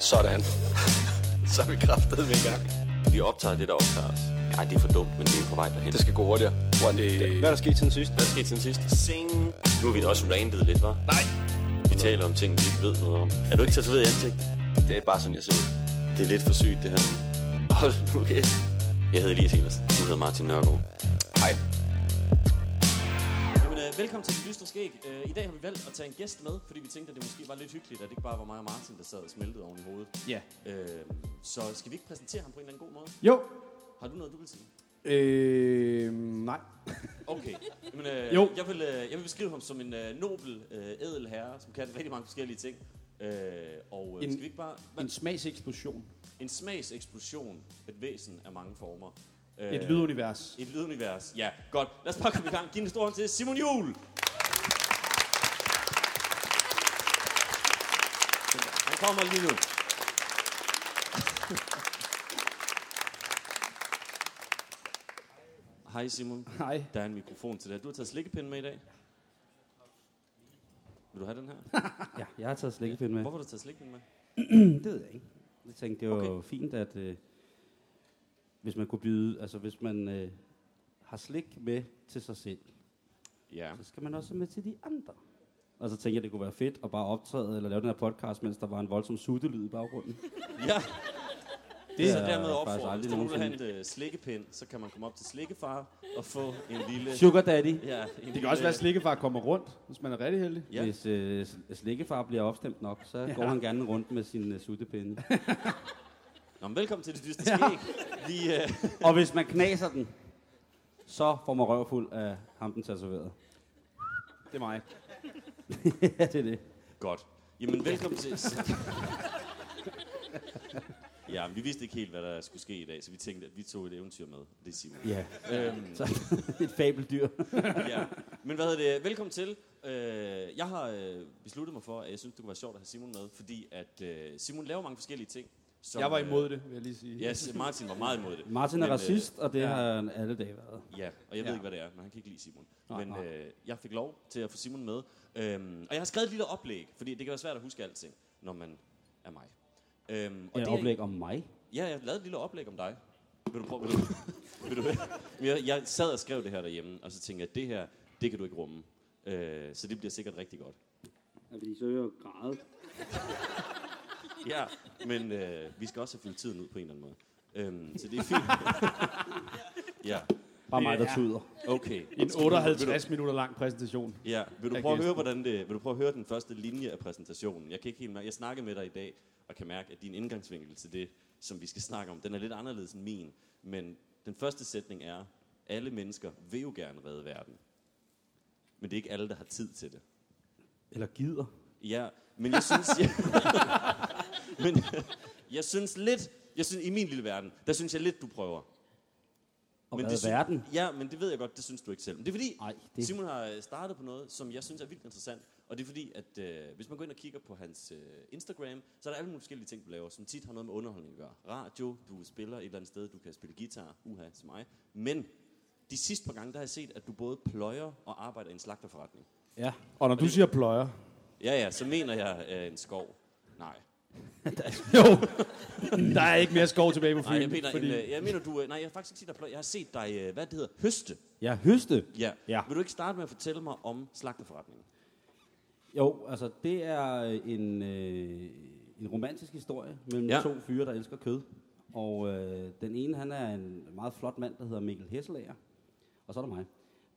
Sådan. Så er vi kraftet med i gang. Vi optager det, der optager os. Ej, det er for dumt, men det er på vej derhen. Det skal gå hurtigere. Hvor det... Hvad er der sket siden sidst? Hvad skete siden sidst? Sing. Nu har vi da også randet lidt, var? Nej. Vi taler om ting, vi ikke ved noget om. Er du ikke tatoveret i ansigt? Det er bare sådan, jeg ser ud. Det er lidt for sygt, det her. Hold nu kæft. Jeg hedder Elias Helers. Du hedder Martin Nørgaard. Velkommen til Det Dystre Skæg. Øh, I dag har vi valgt at tage en gæst med, fordi vi tænkte, at det måske var lidt hyggeligt, at det ikke bare var mig og Martin, der sad og smeltede oven i hovedet. Ja. Øh, så skal vi ikke præsentere ham på en eller anden god måde? Jo. Har du noget, du vil sige? Øh, nej. Okay. Jamen, øh, Jo. Jeg, vil, øh, jeg vil beskrive ham som en øh, nobel, øh, ædel herre, som kan rigtig mange forskellige ting. Øh, og øh, En- skal vi ikke bare... Hvad? En smagseksplosion. En smagseksplosion, et væsen af mange former. Øh, Et lydunivers. Et lydunivers. Ja, godt. Lad os bare komme i gang. Giv en stor hånd til Simon Juhl. Han kommer lige nu. Hej Simon. Hej. Der er en mikrofon til dig. Du har taget slikkepinden med i dag. Vil du have den her? Ja, jeg har taget slikkepind med. Hvorfor har du taget slikkepinden med? Det ved jeg ikke. Jeg tænkte, det var okay. fint, at øh, hvis man kunne byde, altså hvis man øh, har slik med til sig selv, Ja. så skal man også med til de andre. Og så tænkte jeg, det kunne være fedt at bare optræde eller lave den her podcast, mens der var en voldsom suttelyd i baggrunden. Ja. Det er så er dermed opfordret. Hvis du vil have en uh, slikkepind, så kan man komme op til slikkefar og få en lille... Sugar Daddy. Ja, en Det kan også være, at slikkefar kommer rundt, hvis man er rigtig heldig. Ja. Hvis øh, slikkefar bliver opstemt nok, så ja. går han gerne rundt med sin øh, suttepinde. Nå, men velkommen til det dystre skæg. Vi, uh, Og hvis man knaser den, så får man røvfuld af ham, den tatoveret. Det er mig. ja, det er det. godt. Jamen, velkommen til... Ja, vi vidste ikke helt, hvad der skulle ske i dag, så vi tænkte, at vi tog et eventyr med. Det er Simon. Ja, Øhm, så et fabeldyr. ja. Men hvad hedder det? Velkommen til. Øh, jeg har øh, besluttet mig for, at jeg synes, det kunne være sjovt at have Simon med, fordi at øh, Simon laver mange forskellige ting. Som, Jeg var imod det, vil jeg lige sige. Øh, ja, s- Martin var meget imod det. Martin er Men, øh, racist, og det ja. har han alle dage været. Ja, og jeg ved Ja. ikke, hvad det er, men han kan ikke lide Simon. Nej, men nej. øh, jeg fik lov til at få Simon med. Øhm, og jeg har skrevet et lille oplæg, fordi det kan være svært at huske alting, når man er mig. Øhm, Og et er- oplæg om mig. Ja, jeg har lavet et lille oplæg om dig. Vil du prøve? Vil du, vil du, jeg, jeg sad og skrev det her derhjemme, og så tænkte jeg, at det her, det kan du ikke rumme. Øh, så det bliver sikkert rigtig godt. Ja, fordi så jeg jo grædet. Ja, men øh, vi skal også have fyldt tiden ud på en eller anden måde. Øhm, så det er fint. ja, Bare mig, der Ja. tuder. okay. En 58 minutter lang præsentation. Ja, vil du prøve at høre, hvordan det, vil du prøve at høre den første linje af præsentationen? Jeg kan ikke helt mærke, jeg snakker med dig i dag, og kan mærke, at din indgangsvinkel til det, som vi skal snakke om, den er lidt anderledes end min. Men den første sætning er, alle mennesker vil jo gerne redde verden. Men det er ikke alle, der har tid til det. Eller gider. Ja, men jeg synes... Jeg, men jeg synes lidt... Jeg synes, I min lille verden, der synes jeg lidt, du prøver. Og Men det sy- verden. Ja, men det ved jeg godt, det synes du ikke selv. Men det er fordi, Ej, det... det- Simon har øh, startet på noget, som jeg synes er vildt interessant. Og det er fordi, at øh, hvis man går ind og kigger på hans øh, Instagram, så er der alle mulige forskellige ting, du laver, som tit har noget med underholdning at gøre. Radio, du spiller et eller andet sted, du kan spille guitar, uha, til mig. Men de sidste par gange, der har jeg set, at du både pløjer og arbejder i en slagterforretning. Ja. Og når du siger pløjer. Ja, ja, så mener jeg øh, en skov. Nej. Jo, der er ikke mere skov tilbage på Fyn. Nej, jeg mener, fordi... en, øh, jeg mener du... Øh, nej, jeg har faktisk ikke set dig. Jeg har set dig, øh, hvad det hedder, høste. Ja, høste. Ja. Ja. Vil du ikke starte med at fortælle mig om slagterforretningen? Jo, altså det er en, øh, en romantisk historie mellem ja. to fyre, der elsker kød. Og øh, den ene, han er en meget flot mand, der hedder Mikkel Hesselager. Og så er der mig.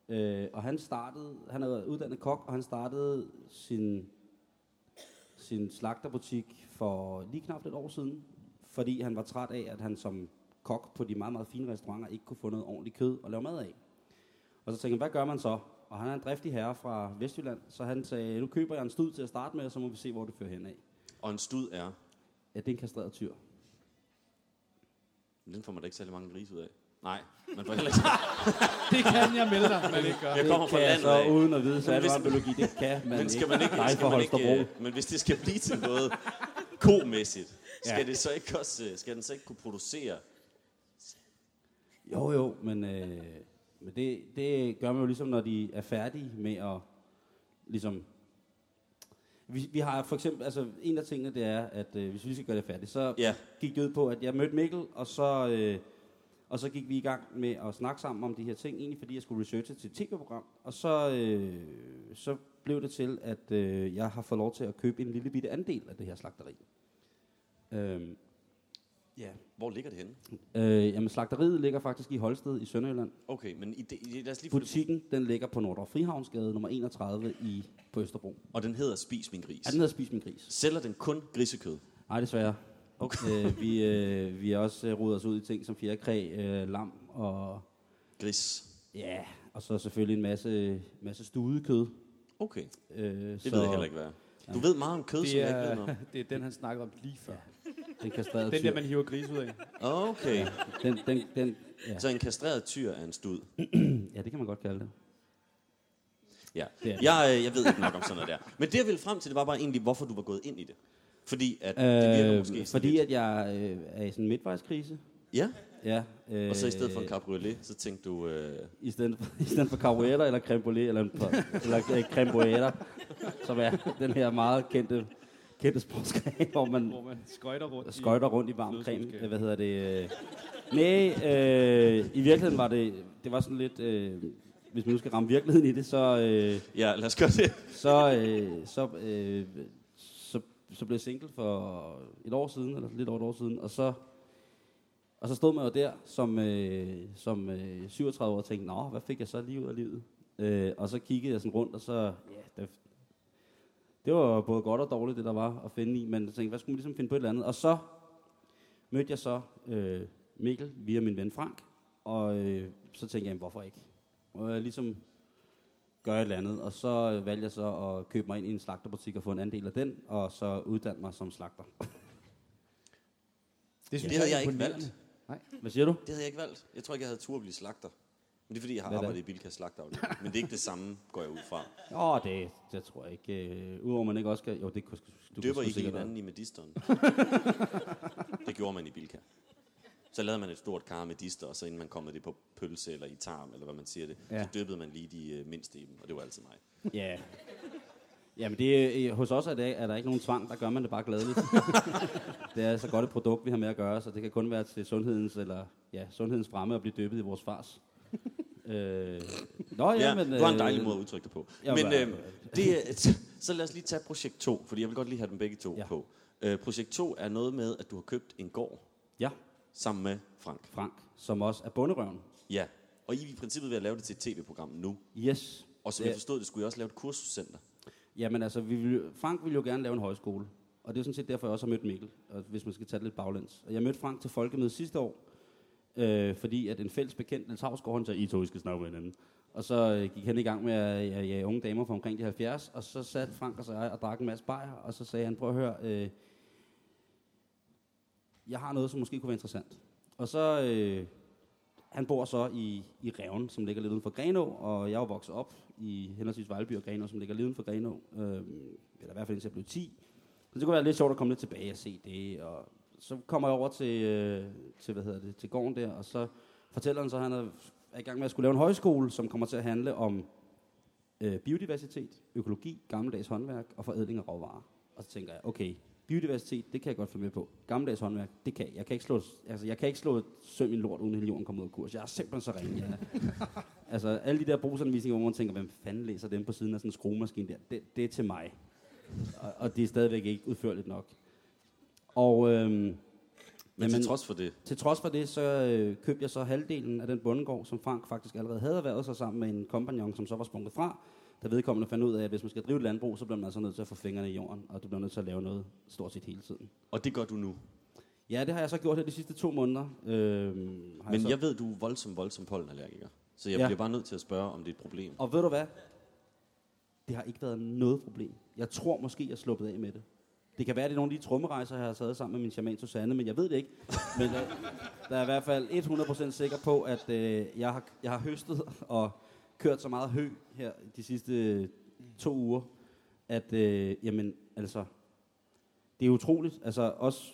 Øh, og han startede, han er uddannet kok, og han startede sin, sin slagterbutik for lige knap et år siden. Fordi han var træt af, at han som kok på de meget, meget fine restauranter ikke kunne få noget ordentligt kød at lave mad af. Og så tænkte han, hvad gør man så? Og han er en driftig herre fra Vestjylland, så han sagde, nu køber jeg en stud til at starte med, og så må vi se, hvor det fører hen af. Og en stud er... Ja, det er en kastreret tyr. Den får man da ikke særlig mange grise ud af. Nej, man får heller ikke... Det kan jeg melde dig, man ikke gør. Jeg kommer fra landet så af. uden at vide, så er det bare biologi, det kan man Men skal man ikke, Nej, skal for man ikke, øh, men hvis det skal blive til noget komæssigt, skal Ja. det så ikke også, øh, skal den så ikke kunne producere? Jo, jo, men, øh, men det, det gør man jo ligesom, når de er færdige med at ligesom vi, vi har for eksempel, altså en af tingene, det er, at øh, hvis vi skal gøre det færdigt, så Ja. gik det ud på, at jeg mødte Mikkel, og så, øh, og så gik vi i gang med at snakke sammen om de her ting, egentlig fordi jeg skulle researche til et tv-program, og så, øh, så blev det til, at øh, jeg har fået lov til at købe en lille bitte andel af det her slagteri. Øhm, ja. Hvor ligger det henne? Øh, jamen, slagteriet ligger faktisk i Holsted i Sønderjylland. Okay, men i det, i, lad os lige få det Butikken, den ligger på Nordre Frihavnsgade, nummer 31 i, på Østerbro. Og den hedder Spis min gris. Ja, den hedder Spis min gris. Sælger den kun grisekød? Nej, desværre. Okay. øh, vi, øh, vi har også øh, rodet os ud i ting som fjerkræ, øh, lam og Gris. ja, og så selvfølgelig en masse, masse studekød. Okay, Øh, det ved jeg heller ikke, hvad er. Du ved meget om kød, som Det jeg ikke ved er, noget det er den, han snakkede om lige før. Den kastrerede Den tyr. der, man hiver gris ud af. Okay, Den, den, den, ja. så en kastreret tyr er en stud. ja, det kan man godt kalde det. Ja. Det er det. Jeg, øh, jeg ved ikke nok om sådan noget der. Men det jeg ville frem til, det var bare egentlig, hvorfor du var gået ind i det. Fordi at det virker måske Øh, sådan fordi lidt, at jeg øh, er i sådan en midtvejskrise. Ja, Ja, øh, og så i stedet for en cabriolet, så tænkte du... Øh, i stedet for, i stedet for caruetter eller creme brulee, eller, en, eller øh, creme bruetter, som er den her meget kendte, kendte sportsgren, hvor man Hvor man skøjter rundt. skøjter rundt i varm creme. Øh, Hvad hedder det? øh. Nej, øh, i virkeligheden var det, det var sådan lidt, øh, hvis man nu skal ramme virkeligheden i det, så, øh, ja, lad os gøre det. så, øh, så, øh, så, blev single for et år siden, eller lidt over et år siden, og så, og så stod man jo der som, øh, som øh, 37 år og tænkte, nå, hvad fik jeg så lige ud af livet? Øh, og så kiggede jeg sådan rundt, og så, ja, det, det var både godt og dårligt, det der var at finde i, men jeg tænkte, hvad skulle man ligesom finde på et eller andet? Og så mødte jeg så øh, Mikkel via min ven Frank, og øh, så tænkte jeg, jamen, hvorfor ikke? Og jeg ligesom gøre et eller andet, og så øh, valgte jeg så at købe mig ind i en slagterbutik og få en andel af den, og så uddanne mig som slagter. Det synes Det havde er jeg ikke valgt. Nej. Hvad siger du? Det havde jeg ikke valgt. Jeg tror ikke, jeg havde tur at blive slagter. Men det er fordi, jeg har Hvad arbejdet i Bilka slagtafdeling. Men det er ikke det samme, går jeg ud fra. Åh, oh, det, det tror jeg ikke. Øh, Udover man ikke også skal... Jo, det kunne du Døber ikke hinanden i medisteren. det gjorde man i Bilka. Så lavede man et stort kar med dister, og så inden man kom med det på pølse eller i tarm, eller hvad man siger det, Ja. så døbede man lige de øh, mindste i dem, og det var altid mig. Ja. Jamen, det, er- hos os er, det, er der ikke nogen tvang, der gør man det bare gladeligt. det er så godt et produkt, vi har med at gøre, så det kan kun være til sundhedens, eller, ja, sundhedens fremme at blive døbet i vores fars. øh, nå, ja, Ja, men, du har en øh, dejlig måde at udtrykke det på. Ja, Men men- øh, det, er- så lad os lige tage projekt 2, fordi jeg vil godt lige have dem begge to Ja. på. Øh, projekt 2 er noget med, at du har købt en gård Ja, sammen med Frank. Frank, som også er bunderøven. Ja, og I er i princippet ved at lave det til et tv-program nu. Yes. Og som Det- jeg forstod det, skulle I også lave et kursuscenter. Jamen altså, vi vil, Frank ville jo gerne lave en højskole. Og det er sådan set derfor, jeg også har mødt Mikkel, og hvis man skal tage det lidt baglæns. Og jeg mødte Frank til folkemødet sidste år, øh, fordi at en fælles bekendt, Niels Havsgaard, han sagde, I to I skal snakke med hinanden. Og så øh, gik han i gang med at ja, ja, unge damer fra omkring de 70, og så satte Frank og sig og drak en masse bajer, og så sagde han, prøv at høre, øh, jeg har noget, som måske kunne være interessant. Og så, øh, han bor så i, i Reven, som ligger lidt uden for Grenå, og jeg er vokset op i henholdsvis Vejleby og Grenå, som ligger lidt uden for Grenå, øh, eller i hvert fald indtil jeg blev 10. Så det kunne være lidt sjovt at komme lidt tilbage og se det, og så kommer jeg over til, øh, til, hvad hedder det, til gården der, og så fortæller han så, at han er er i gang med at skulle lave en højskole, som kommer til at handle om øh, biodiversitet, økologi, gammeldags håndværk og forædling af råvarer. Og så tænker jeg, okay, biodiversitet, det kan jeg godt følge med på. Gammeldags håndværk, det kan jeg. Jeg kan ikke slå, altså, jeg kan ikke slå et søm i lort, uden hele jorden kommer ud af kurs. Jeg er simpelthen så ringe. Jeg, altså, alle de der brugsanvisninger, hvor man tænker, hvem fanden læser dem på siden af sådan en skruemaskine der, det, det er til mig. Og, og det er stadigvæk ikke udførligt nok. Og øhm, Men til trods for det, til trods for det, så øh, købte jeg så halvdelen af den bundegård, som Frank faktisk allerede havde erhvervet sig sammen med en kompagnon, som så var sprunget fra. Da vedkommende fandt ud af, at hvis man skal drive et landbrug, så bliver man altså nødt til at få fingrene i jorden, og du bliver nødt til at lave noget stort set hele tiden. og det gør du nu. Ja, det har jeg så gjort her de sidste to måneder. Øh, Men så... jeg ved, du er voldsom, voldsom pollenallergiker. Så jeg Ja. bliver bare nødt til at spørge, om det er et problem. Og ved du hvad? Det har ikke været noget problem. Jeg tror måske, jeg er sluppet af med det. Det kan være, at det er nogle af de trommerejser, jeg har taget sammen med min shaman Susanne, men jeg ved det ikke. Men øh, der er i hvert fald 100% sikker på, at øh, jeg, har, jeg har høstet og kørt så meget hø her de sidste to uger, at øh, jamen, altså, det er utroligt. Altså også,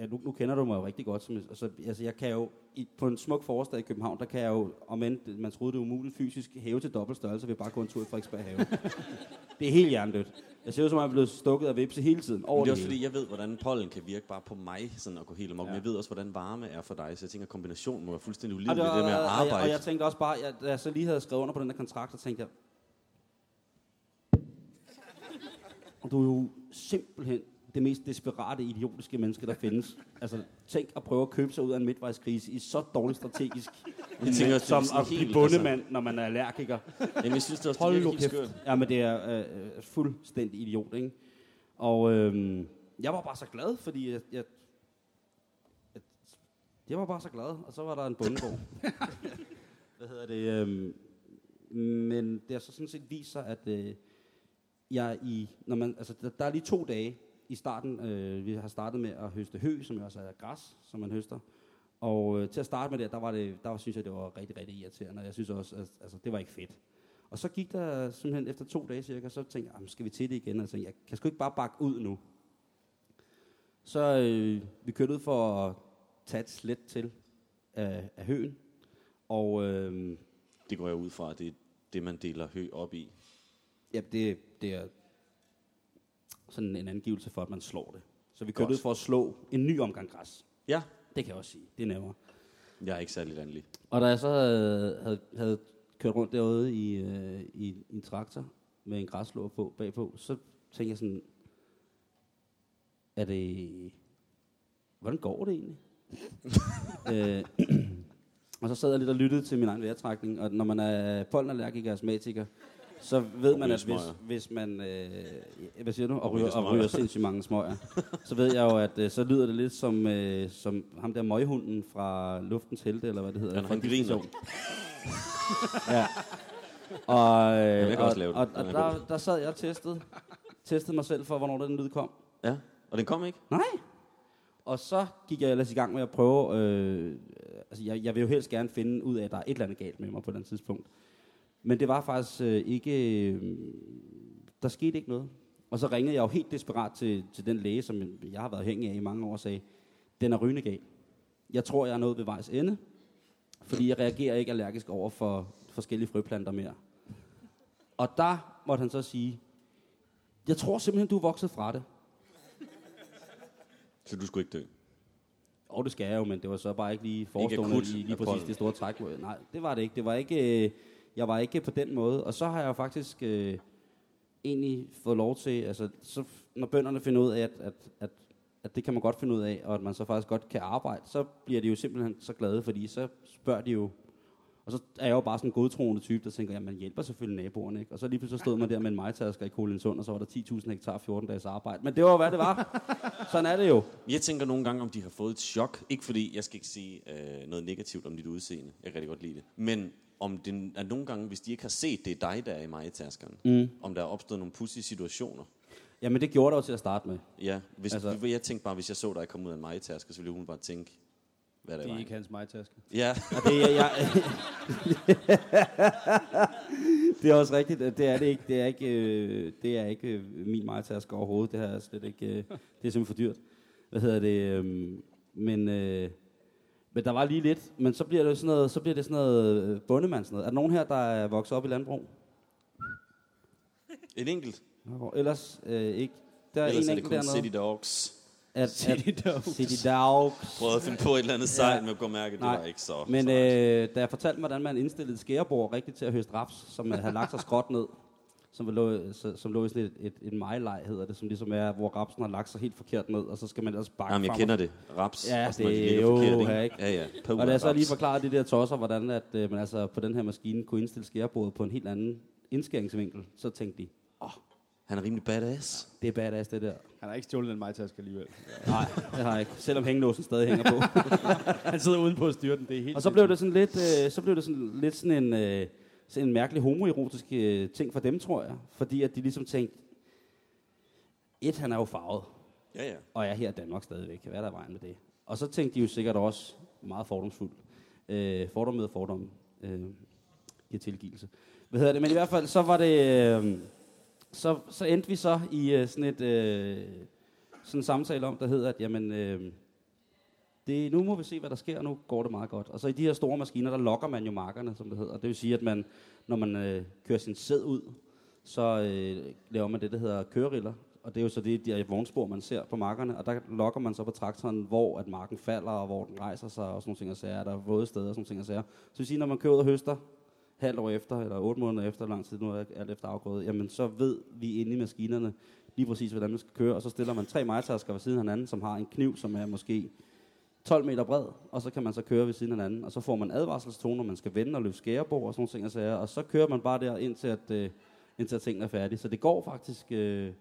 ja, nu, nu kender du mig jo rigtig godt. Som, altså, altså, jeg kan jo, i, på en smuk forårsdag i København, der kan jeg jo, om end man troede det var umuligt fysisk, hæve til dobbelt størrelse ved bare gå en tur i Frederiksberg have. det er helt hjernedødt. Jeg ser ud som om, jeg er blevet stukket af vipse hele tiden. Over Men det er det også hele. fordi, jeg ved, hvordan pollen kan virke bare på mig, sådan at gå helt amok. Ja. Men jeg ved også, hvordan varme er for dig, så jeg tænker, at kombinationen må være fuldstændig ulidelig, det, det, med at og, jeg, arbejde. og jeg tænkte også bare, jeg, da jeg så lige havde skrevet under på den der kontrakt, så tænkte jeg, du er jo simpelthen det mest desperate, idiotiske menneske, der findes. Altså, tænk at prøve at købe sig ud af en midtvejskrise i så dårligt strategisk, Jeg tænker, som er sådan at blive helt, bondemand, når man er allergiker. Jamen, jeg synes det også, Hold nu virker helt skørt. Ja, men det er øh, øh, fuldstændig idiot, ikke? Og øh, jeg var bare så glad, fordi jeg, jeg, jeg, jeg var bare så glad, og så var der en bundegård. Hvad hedder det? Øh, men det har så sådan set vist sig, at øh, jeg i, når man, altså, der, der er lige to dage i starten, øh, vi har startet med at høste hø, som jo også er græs, som man høster. Og øh, til at starte med det, der var det, der synes jeg, det var rigtig, rigtig irriterende, jeg synes også, at altså, det var ikke fedt. Og så gik der simpelthen efter to dage cirka, så tænkte jeg, "Jamen, skal vi til det igen? Og jeg tænkte, jeg kan sgu ikke bare bakke ud nu. Så øh, vi kørte ud for at tage et slet til af, af høen. Og øh, Det går jeg ud fra, det er det, man deler hø op i. ja, det, det er sådan en angivelse for, at man slår det. Så vi kørte ud for at slå en ny omgang græs. Ja, Det kan jeg også sige. Det er nemmere. jeg er ikke særlig landlig. Og da jeg så havde, havde, havde kørt rundt derude i, øh, i, i en traktor med en græsslår på bagpå, så tænkte jeg sådan, er det... Hvordan går det egentlig? øh, og så sad jeg lidt og lyttede til min egen vejrtrækning, og når man er pollenallergiker og astmatiker, så ved man, at hvis, hvis man... Øh, hvad siger du? Og, Og ryger, og ryger sindssygt mange smøger. Så ved jeg jo, at øh, så lyder det lidt som, øh, som ham der møghunden fra Luftens Helte, eller hvad det hedder. Han- han griner. Ja. Og, øh, og, også lave den. og, og er der, der sad jeg og testede, testede mig selv for, hvornår den lyd kom. Ja, og den kom ikke? Nej. Og så gik jeg ellers i gang med at prøve, øh, altså jeg, jeg vil jo helst gerne finde ud af, at der er et eller andet galt med mig på den tidspunkt. Men det var faktisk øh, ikke, øh, der skete ikke noget. Og så ringede jeg jo helt desperat til, til den læge, som jeg har været afhængig af i mange år, og sagde, den er rygende gal. Jeg tror, jeg er nået ved vejs ende, fordi jeg reagerer ikke allergisk over for forskellige frøplanter mere. Og der måtte han så sige, jeg tror simpelthen, du er vokset fra det. Så du skulle ikke dø? Og det skal jeg jo, men det var så bare ikke lige forestående akut i lige præcis det store træk. Nej, det var det ikke. Det var ikke øh, jeg var ikke på den måde. Og så har jeg jo faktisk øh, egentlig fået lov til, altså så, når bønderne finder ud af, at, at, at, at det kan man godt finde ud af, og at man så faktisk godt kan arbejde, så bliver de jo simpelthen så glade, fordi så spørger de jo, og så er jeg jo bare sådan en godtroende type, der tænker, at man hjælper selvfølgelig naboerne, ikke? Og så lige pludselig stod man der med en majtasker i Kolinsund, og så var der 10.000 hektar 14 dages arbejde. Men det var hvad det var. Sådan er det jo. Jeg tænker nogle gange, om de har fået et chok. Ikke fordi, jeg skal ikke sige øh, noget negativt om dit udseende. Jeg kan rigtig godt lide det. Men om det er nogle gange, hvis de ikke har set, det er dig, der er i majtaskeren. Mm. Om der er opstået nogle pussy situationer. Jamen det gjorde der jo til at starte med. Ja, hvis, Altså- jeg tænkte bare, hvis jeg så dig komme ud af en majtasker, så ville hun bare tænke, hvad er der Det er ikke hans majtaske. Ja, Og det, er, jeg, det er også rigtigt. Det er det ikke. Det er ikke, øh, det er ikke øh, min majtaske overhovedet. Det her er slet ikke. øh, Det er simpelthen for dyrt. Hvad hedder det? øhm, Men, øh, men der var lige lidt. Men så bliver det sådan noget, så bliver det sådan noget øh, bondemand sådan noget. Er der nogen her, der er vokset op i landbrug? en enkelt. Ellers øh, ikke. Der er Ellers en er det kun dernede. City Dogs. At, City Dogs. City Dogs. Prøvede at finde på et eller andet sejl, men jeg kunne mærke, at det Nej, var ikke så... Men så øh, da jeg fortalte mig, hvordan man indstillede skærebord rigtigt til at høste raps, som øh, havde lagt sig skråt ned, som lå, så- som lå i sådan et, et, et majlej, hedder det, som ligesom er, hvor rapsen har lagt sig helt forkert ned, og så skal man ellers bakke Jamen, jeg frem kender og- det. Raps. Ja, og noget, det er forkert, jo ikke? her, ikke? Ja, ja. På Og da jeg så lige forklarede de der tosser, hvordan at, øh, man altså på den her maskine kunne indstille skærebordet på en helt anden indskæringsvinkel, så tænkte de, Han er rimelig badass. det er badass det der. Han har ikke stjålet den majtaske alligevel. Nej, det har jeg ikke, selvom hængelåsen stadig hænger på. Han sidder udenpå at styre den. Det er helt Og så blev det sådan lidt, øh, så blev det sådan lidt sådan en, øh, en mærkelig homoerotisk øh, ting for dem, tror jeg. Fordi at de ligesom tænkte, et, han er jo farvet, Ja, ja. og er her i Danmark stadigvæk. Hvad er der vejen med det? Og så tænkte de jo sikkert også meget fordomsfuldt. Øh, fordom med fordom øh, giver tilgivelse. Hvad hedder det? Men i hvert fald, så var det... Øh, så, så endte vi så i øh, sådan et... Øh, sådan en samtale om, der hedder, at jamen, øh, det, nu må vi se, hvad der sker, nu går det meget godt. Og så i de her store maskiner, der lokker man jo markerne, som det hedder. Det vil sige, at man, når man øh, kører sin sæd ud, så øh, laver man det, der hedder køreriller. Og det er jo så det, de vognspor, man ser på markerne. Og der lokker man så på traktoren, hvor at marken falder, og hvor den rejser sig, og sådan nogle ting og sager. Der er våde steder, og sådan nogle ting og sager. Så det vil sige, når man kører ud og høster, halvt år efter, eller otte måneder efter, lang tid nu er alt efter afgrødet, jamen så ved vi inde i maskinerne lige præcis, hvordan man skal køre. Og så stiller man tre majtasker ved siden af hinanden, som har en kniv, som er måske 12 meter bred, og så kan man så køre ved siden af hinanden. Og så får man advarselstone, når man skal vende og løbe skærebord og sådan nogle ting og sager. Og så kører man bare der, indtil at, øh, indtil at tingene er færdige. Så det går faktisk... Øh,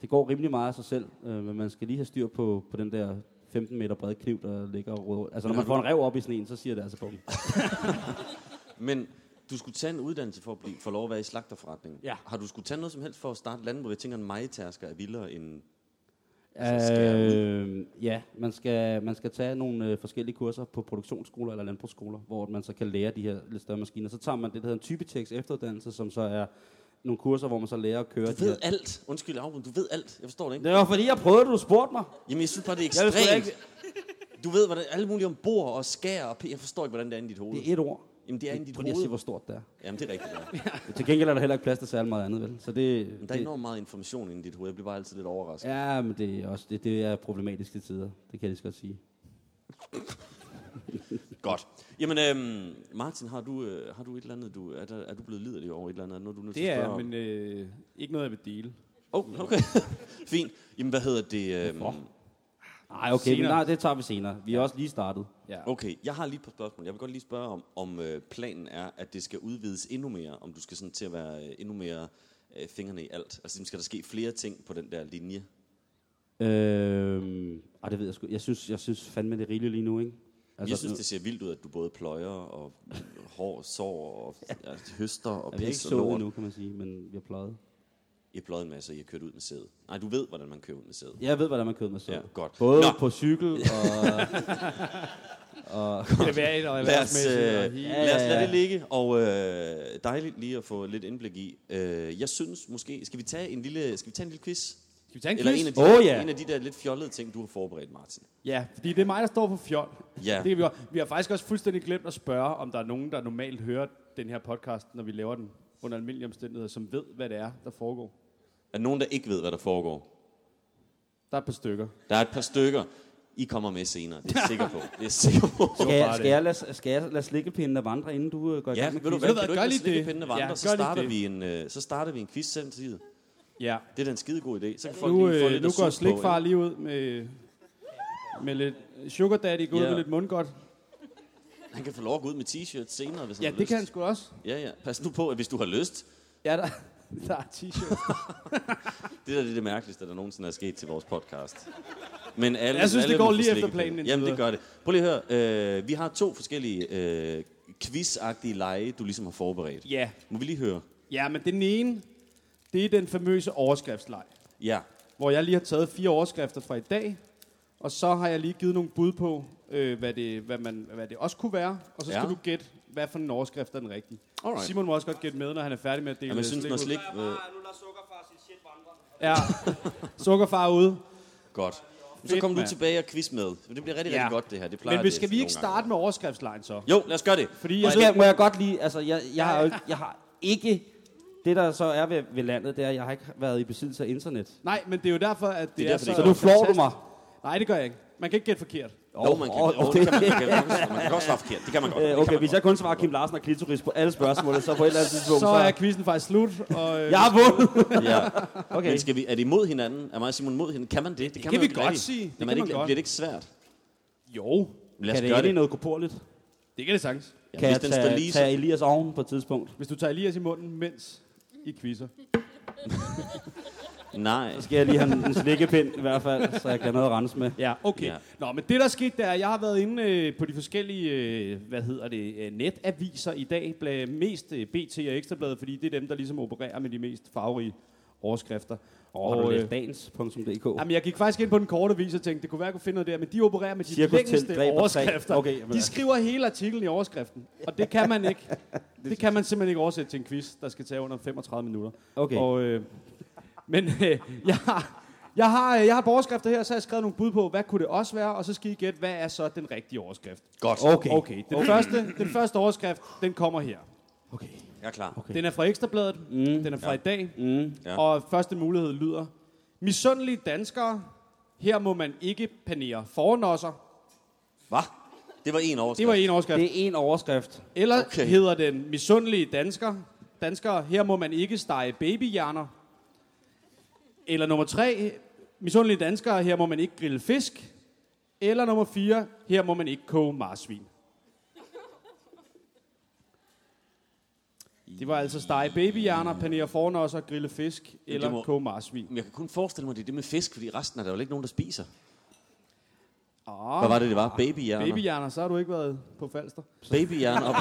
det går rimelig meget af sig selv, øh, men man skal lige have styr på, på den der 15 meter brede kniv, der ligger og råder. Altså, når man får en rev op i sneen, så siger det altså på dem. Men du skulle tage en uddannelse for at blive, for lov at være i slagterforretningen. Ja. Har du skulle tage noget som helst for at starte landbrug? Jeg tænker, en majtærsker er vildere end... Øh, ja, man skal, man skal tage nogle øh, forskellige kurser på produktionsskoler eller landbrugsskoler, hvor man så kan lære de her lidt større maskiner. Så tager man det, der hedder en typetekst efteruddannelse, som så er nogle kurser, hvor man så lærer at køre Du de her. ved alt. Undskyld, afbrud. Du ved alt. Jeg forstår det ikke. Det var fordi, jeg prøvede du spurgte mig. Jamen, jeg synes bare, det er Jeg vidste ekstremt. Du ved, hvordan alle mulige ombord og skær og p- Jeg forstår ikke, hvordan det er inde i dit hoved. Det er et ord. Jamen, det er inde i dit Prøv lige at se, hoved. hvor stort det er. Jamen, det er rigtigt, ja. Til gengæld er der heller ikke plads til særlig meget andet, vel? Så det, Men der er enormt meget information inde i dit hoved. Jeg bliver bare altid lidt overrasket. Ja, men det er, også, det, det er problematisk til tider. Det kan jeg lige så godt sige. Godt. Jamen, øhm, Martin, har du, øh, har du et eller andet, du, er, der, er du blevet liderlig over et eller andet? Er der noget, du er nødt til Det at er spørge jeg, om? men øh, ikke noget, jeg vil dele. Oh, okay. Fint. Jamen, hvad hedder det? Øhm, Nej, okay, men nej, det tager vi senere. Vi er også lige startet. Ja. okay, jeg har lige et par spørgsmål. Jeg vil godt lige spørge om, om øh, planen er, at det skal udvides endnu mere. Om du skal sådan til at være øh, endnu mere øh, fingrene i alt. Altså, skal der ske flere ting på den der linje? Øhm, ej, det ved jeg sgu. Jeg synes, jeg synes fandme, det er rigeligt lige nu, ikke? Altså, jeg synes, det ser vildt ud, at du både pløjer og hår, sår og ja, høster og jeg ikke pis og lort. endnu, kan man sige, men vi har pløjet. I har pløjet en masse, og I har kørt ud med sæde. Nej, du ved, hvordan man kører ud med sæde. Jeg ved, hvordan man kører med sæd. Ja, godt. Både Nå. på cykel og... og Privat og Lad os, øh, hele- lad os lade ja. det ligge, og øh, dejligt lige at få lidt indblik i. Øh, jeg synes måske, skal vi tage en lille, skal vi tage en lille quiz? Skal vi tage en Eller quiz? en af, de, Åh, ja. en af de der lidt fjollede ting, du har forberedt, Martin. Ja, fordi det er mig, der står for fjol. Ja. Det kan vi, godt. vi har faktisk også fuldstændig glemt at spørge, om der er nogen, der normalt hører den her podcast, når vi laver den under almindelige omstændigheder, som ved, hvad det er, der foregår. Er nogen, der ikke ved, hvad der foregår? Der er et par stykker. Der er et par stykker, I kommer med senere. Det er jeg sikker på. Det er jeg sikker på. skal, jeg, det. skal, jeg lade, skal jeg lade slikkepindene vandre, inden du øh, går i Ja, gang med ved du quizzen? hvad, Ved du kan du ikke lade slikkepindene det. vandre, Ja, så, starter det. vi en, øh, så starter vi en quiz samtidig. Ja. Det er da en skide god idé. Så kan folk Nu, lige få øh, lidt nu går slikfar lige ud med, med lidt sugar daddy, går ud Ja. med lidt mundgodt. Han kan få lov at gå ud med t-shirt senere, hvis han Ja, har det lyst. kan han sgu også. Ja, ja. Pas nu på, at hvis du har lyst. Ja, der, der er t-shirt. Det er det, det mærkeligste, der nogensinde er sket til vores podcast. Men alle, Jeg synes, alle det går lige efter planen indtil Jamen, det gør det. Prøv lige at høre. Øh, vi har to forskellige øh, quiz-agtige lege, du ligesom har forberedt. ja. Må vi lige høre? ja, men den ene, det er den famøse overskriftsleg, Ja. hvor jeg lige har taget fire overskrifter fra i dag, og så har jeg lige givet nogle bud på, øh, hvad, det, hvad, man, hvad det også kunne være, og så skal Ja. du gætte, hvad for en overskrift er den rigtige. Alright. Simon må også godt gætte med, når han er færdig med at dele Jamen, jeg synes, slik når ud. slik... Øh, Ja, sukkerfar er ude. godt. Så Fedt, kom du mand. tilbage og quiz med. Det bliver rigtig, Ja. rigtig godt, det her. Det plejer Men vi det skal vi ikke gange. starte med overskriftslejen så? Jo, lad os gøre det. Fordi jeg så skal, må jeg godt lige, altså, jeg, jeg, har, jo ikke- jeg har ikke, det der så er ved, ved landet, det er, at jeg har ikke været i besiddelse af internet. Nej, men det er jo derfor, at det, Det er er, derfor, så... det Så nu flår du mig. Nej, det gør jeg ikke. Man kan ikke gætte forkert. Jo, man kan, oh, det det- kan man, man, kan, man kan også svare forkert. Det kan man godt. Øh, Det okay, kan man hvis jeg kun svarer Kim Larsen og klitoris på alle spørgsmål, så på et eller andet tidspunkt, Så er quizzen faktisk slut. Og, øh, Jeg har vundet! godt. Ja. Okay. Men skal vi, er det imod hinanden? Er mig og Simon mod hinanden? Kan man det? Det kan, kan man jo vi godt rigtig. sige. Det Jamen, kan er det ikke, godt. bliver det ikke svært? Jo, Lad os Kan det gøre det. noget korporligt? det kan det sagtens. Ja, Kan hvis jeg tage, lige, tage Elias oven på et tidspunkt? Hvis du tager Elias i munden, mens I quizzer. Nej. Så skal jeg lige have en, slikkepind i hvert fald, så jeg kan have noget at rense med. Ja, okay. Ja. Nå, men det der skete, der er, jeg har været inde øh, på de forskellige, øh, hvad hedder det, øh, netaviser i dag. Bla, mest øh, BT og Ekstrabladet, fordi det er dem, der ligesom opererer med de mest farverige overskrifter. Og, har du øh, læst dagens.dk? Jamen, jeg gik faktisk ind på den korte vis og tænkte, det kunne være, at jeg kunne finde noget der, men de opererer med de Cirkus længste overskrifter. Okay, jamen, de skriver hele artiklen i overskriften, og det kan man ikke. det kan man simpelthen ikke oversætte til en quiz, der skal tage under 35 minutter. Okay. Og, øh, men øh, jeg, har, Jeg har, øh, jeg har et par overskrifter her, så har jeg skrevet nogle bud på, hvad kunne det også være, og så skal I gætte, hvad er så den rigtige overskrift. Godt. Okay. Okay, den, okay. Første, den første overskrift, den kommer her. Okay. Jeg er klar. Okay. Den er fra Ekstrabladet, mm. den er fra ja. i dag, Mm. Ja. og første mulighed lyder, misundelige danskere, her må man ikke panere fornosser. Hvad? Det var en overskrift. Det var en overskrift. Det er en overskrift. Eller Okay. hedder den misundelige dansker, danskere, her må man ikke stege babyhjerner. Eller nummer tre, misundelige danskere, her må man ikke grille fisk. Eller nummer fire, her må man ikke koge marsvin. Det var altså stege babyhjerner, panere fornosser, grille fisk eller må- koge marsvin. Men jeg kan kun forestille mig, det er det med fisk, fordi resten er der jo ikke nogen, der spiser. Ah, Hvad var det, det var? Babyhjerner? babyhjerner, så har du ikke været på Falster. Babyhjerner.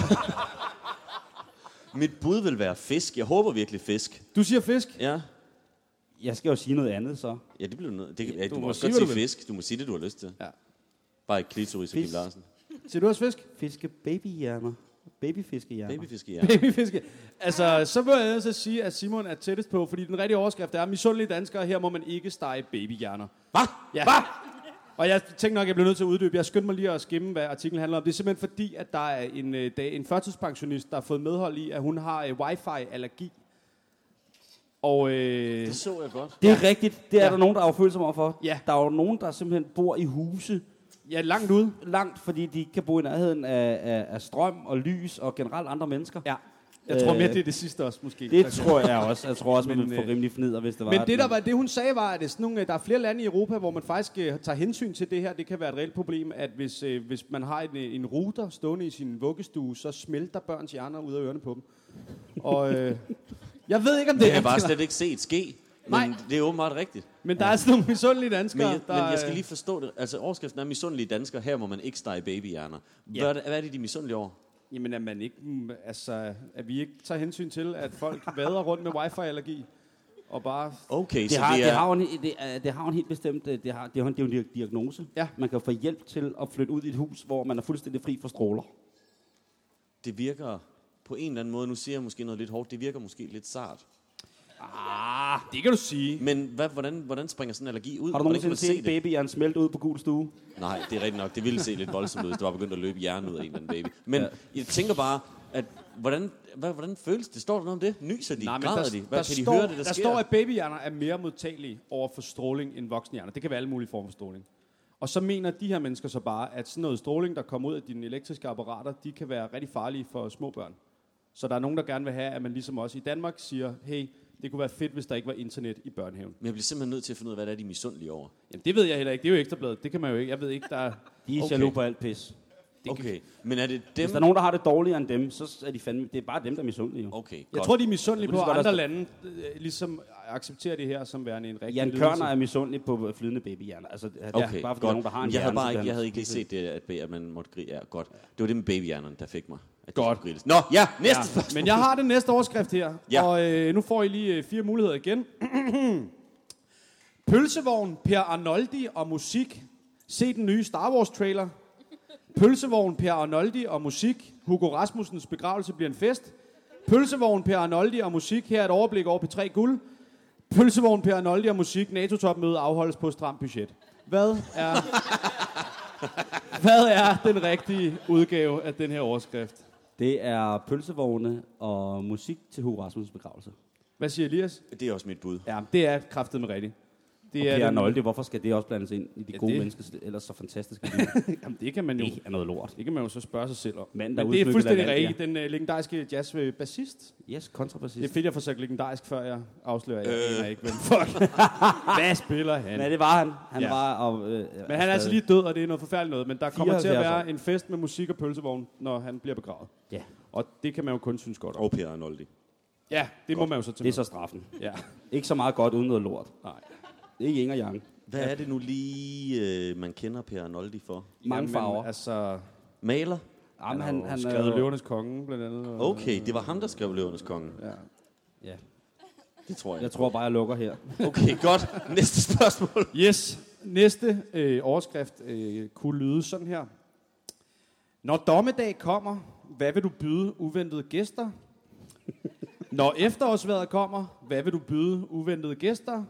Mit bud vil være fisk. Jeg håber virkelig fisk. Du siger fisk. Ja. Jeg skal jo sige noget andet så. Ja, det bliver noget. Det, kan- ja, du, Du må må også sige, godt sige du vil. fisk. Du må sige det, du har lyst til. Ja. Bare ikke klitoris og Kim. Larsen. Siger du også fisk? Fiske babyhjerner. Babyfiskehjerner. Babyfiskehjerner. Babyfiske. Altså, så vil jeg altså sige, at Simon er tættest på, fordi den rigtige overskrift er, misundelige danskere, her må man ikke stege babyhjerner. Hvad? Ja. Hvad? Og jeg tænkte nok, at jeg blev nødt til at uddybe. Jeg skyndte mig lige at skimme, hvad artiklen handler om. Det er simpelthen fordi, at der er en, øh, dag, en førtidspensionist, der har fået medhold i, at hun har øh, wifi-allergi. Og øh, Det så jeg godt. Det er rigtigt. Det er Ja. der nogen, der har følelser overfor. Ja. Der er jo nogen, der simpelthen bor i huse ja, langt ude. langt, fordi de ikke kan bo i nærheden af, af, af strøm og lys og generelt andre mennesker. Ja. Jeg tror mere, Øh, det er det sidste også, måske. Det tror jeg også. Jeg tror også, man ville få øh, rimelig fnider, hvis det var. Men det, der var, det, hun sagde, var, at det er sådan nogle, øh, der er flere lande i Europa, hvor man faktisk øh, tager hensyn til det her. Det kan være et reelt problem, at hvis, øh, hvis man har en, en router stående i sin vuggestue, så smelter børns hjerner ud af ørerne på dem. Og øh, jeg ved ikke, om det, Det er har jeg bare slet ikke set ske. Men Nej. det er åbenbart rigtigt. men der er sådan nogle misundelige Men danskere, jeg, der... men jeg skal øh, lige forstå det. Altså, overskriften er misundelige danskere. Her må man ikke stege babyhjerner. Hvad, Ja. er det, hvad er det, de er misundelige over? Jamen, at man ikke... Altså, at vi ikke tager hensyn til, at folk vader rundt med wifi-allergi. Og bare... Okay, Det så har, det det, er... har jo en, det, er, det har en helt bestemt, øh, det, har, det, har, det er jo en diagnose. Ja. Man kan få hjælp til at flytte ud i et hus, hvor man er fuldstændig fri for stråler. det virker på en eller anden måde, nu siger jeg måske noget lidt hårdt, det virker måske lidt sart. Ah, det kan du sige. Men hvad, hvordan, hvordan springer sådan en allergi ud? Har du nogensinde set babyjern smelte ud på gul stue? Nej, det er rigtigt nok. Det ville se lidt voldsomt ud, hvis du var begyndt at løbe hjernen ud af en eller anden baby. Men ja. jeg tænker bare, at hvordan, hvad, hvordan føles det? Står der noget om det? Nyser de? Nej, men Græder der, de? Hvad, der kan de står, høre det, der, der sker? står, at babyhjerner er mere modtagelige over for stråling end voksenhjerner. Det kan være alle mulige former for stråling. Og så mener de her mennesker så bare, at sådan noget stråling, der kommer ud af dine elektriske apparater, de kan være rigtig farlige for små børn. Så der er nogen, der gerne vil have, at man ligesom også i Danmark siger, hey, det kunne være fedt, hvis der ikke var internet i børnehaven. Men jeg bliver simpelthen nødt til at finde ud af, hvad det er, de er misundelige over. Jamen, det ved jeg heller ikke. Det er jo ekstrabladet. Det kan man jo ikke. Jeg ved ikke, der er... De er Okay. jaloux på alt pis. Okay, men er det dem? Hvis der er nogen, der har det dårligere end dem, så er de fandme, det er bare dem, der er misundelige. jo. Okay, Jeg godt. tror, de er misundelige Det på, at andre lande øh, ligesom accepterer det her som værende en rigtig Jan. Kørner er misundelig på flydende babyhjerner. Altså, Okay, ja, bare fordi nogen, der har en jeg, havde hjerne, bare så ikke, jeg havde ikke lige set det, at, at man måtte grille. Ja, godt. Det var det med babyhjernerne, der fik mig. At Godt. Nå, ja, næste Ja, spørgsmål. men jeg har den næste overskrift her, Ja. og øh, nu får I lige øh, fire muligheder igen. Pølsevogn, Per Arnoldi og musik. Se den nye Star Wars trailer. Pølsevogn, Per Arnoldi og musik. Hugo Rasmussens begravelse bliver en fest. Pølsevogn, Per Arnoldi og musik. Her er et overblik over P3 Guld. Pølsevogn, Per Arnoldi og musik. NATO-topmøde afholdes på stramt budget. Hvad er, hvad er den rigtige udgave af den her overskrift? Det er pølsevogne og musik til Hugo Rasmussens begravelse. Hvad siger Elias? Det er også mit bud. Ja, det er kraftet med rigtigt. Det Og er Per den- Nolde, hvorfor skal det også blandes ind i de Ja, gode det- menneskers ellers så fantastiske liv? Jamen, det kan man jo, det er noget lort. det kan man jo så spørge sig selv om. Manden, der Men det er fuldstændig rigtigt. Den uh, legendariske jazz-bassist. Yes, Det er kontrabassist. fedt, jeg får sagt legendarisk, før jeg afslører, jeg Øh. ikke, hvem fuck. Hvad spiller han? Men det var han. Han Ja. var... Og, øh, Men han er altså lige død, og det er noget forfærdeligt noget. Men der kommer til at 74 år. være en fest med musik og pølsevogn, når han bliver begravet. Ja, Og det kan man jo kun synes godt om. Og Per Arnoldi. Ja, det må man jo så til det er så straffen. Ja, Ikke så meget godt uden noget lort. nej. Det er ikke yin og yang. Hvad er det nu lige, øh, man kender Per Arnoldi for? Mange farver. Altså, Maler? Jamen, han, han, han skrevet jo- Løvernes Konge, blandt andet. og- Okay, det var ham, der skrev Løvernes Konge. Ja. Ja, Det tror jeg. jeg tror bare, jeg lukker her. Okay, godt. Næste spørgsmål. Yes. Næste øh, overskrift øh, kunne lyde sådan her. Når dommedag kommer, hvad vil du byde uventede gæster? Når efterårsværet kommer, hvad vil du byde uventede gæster?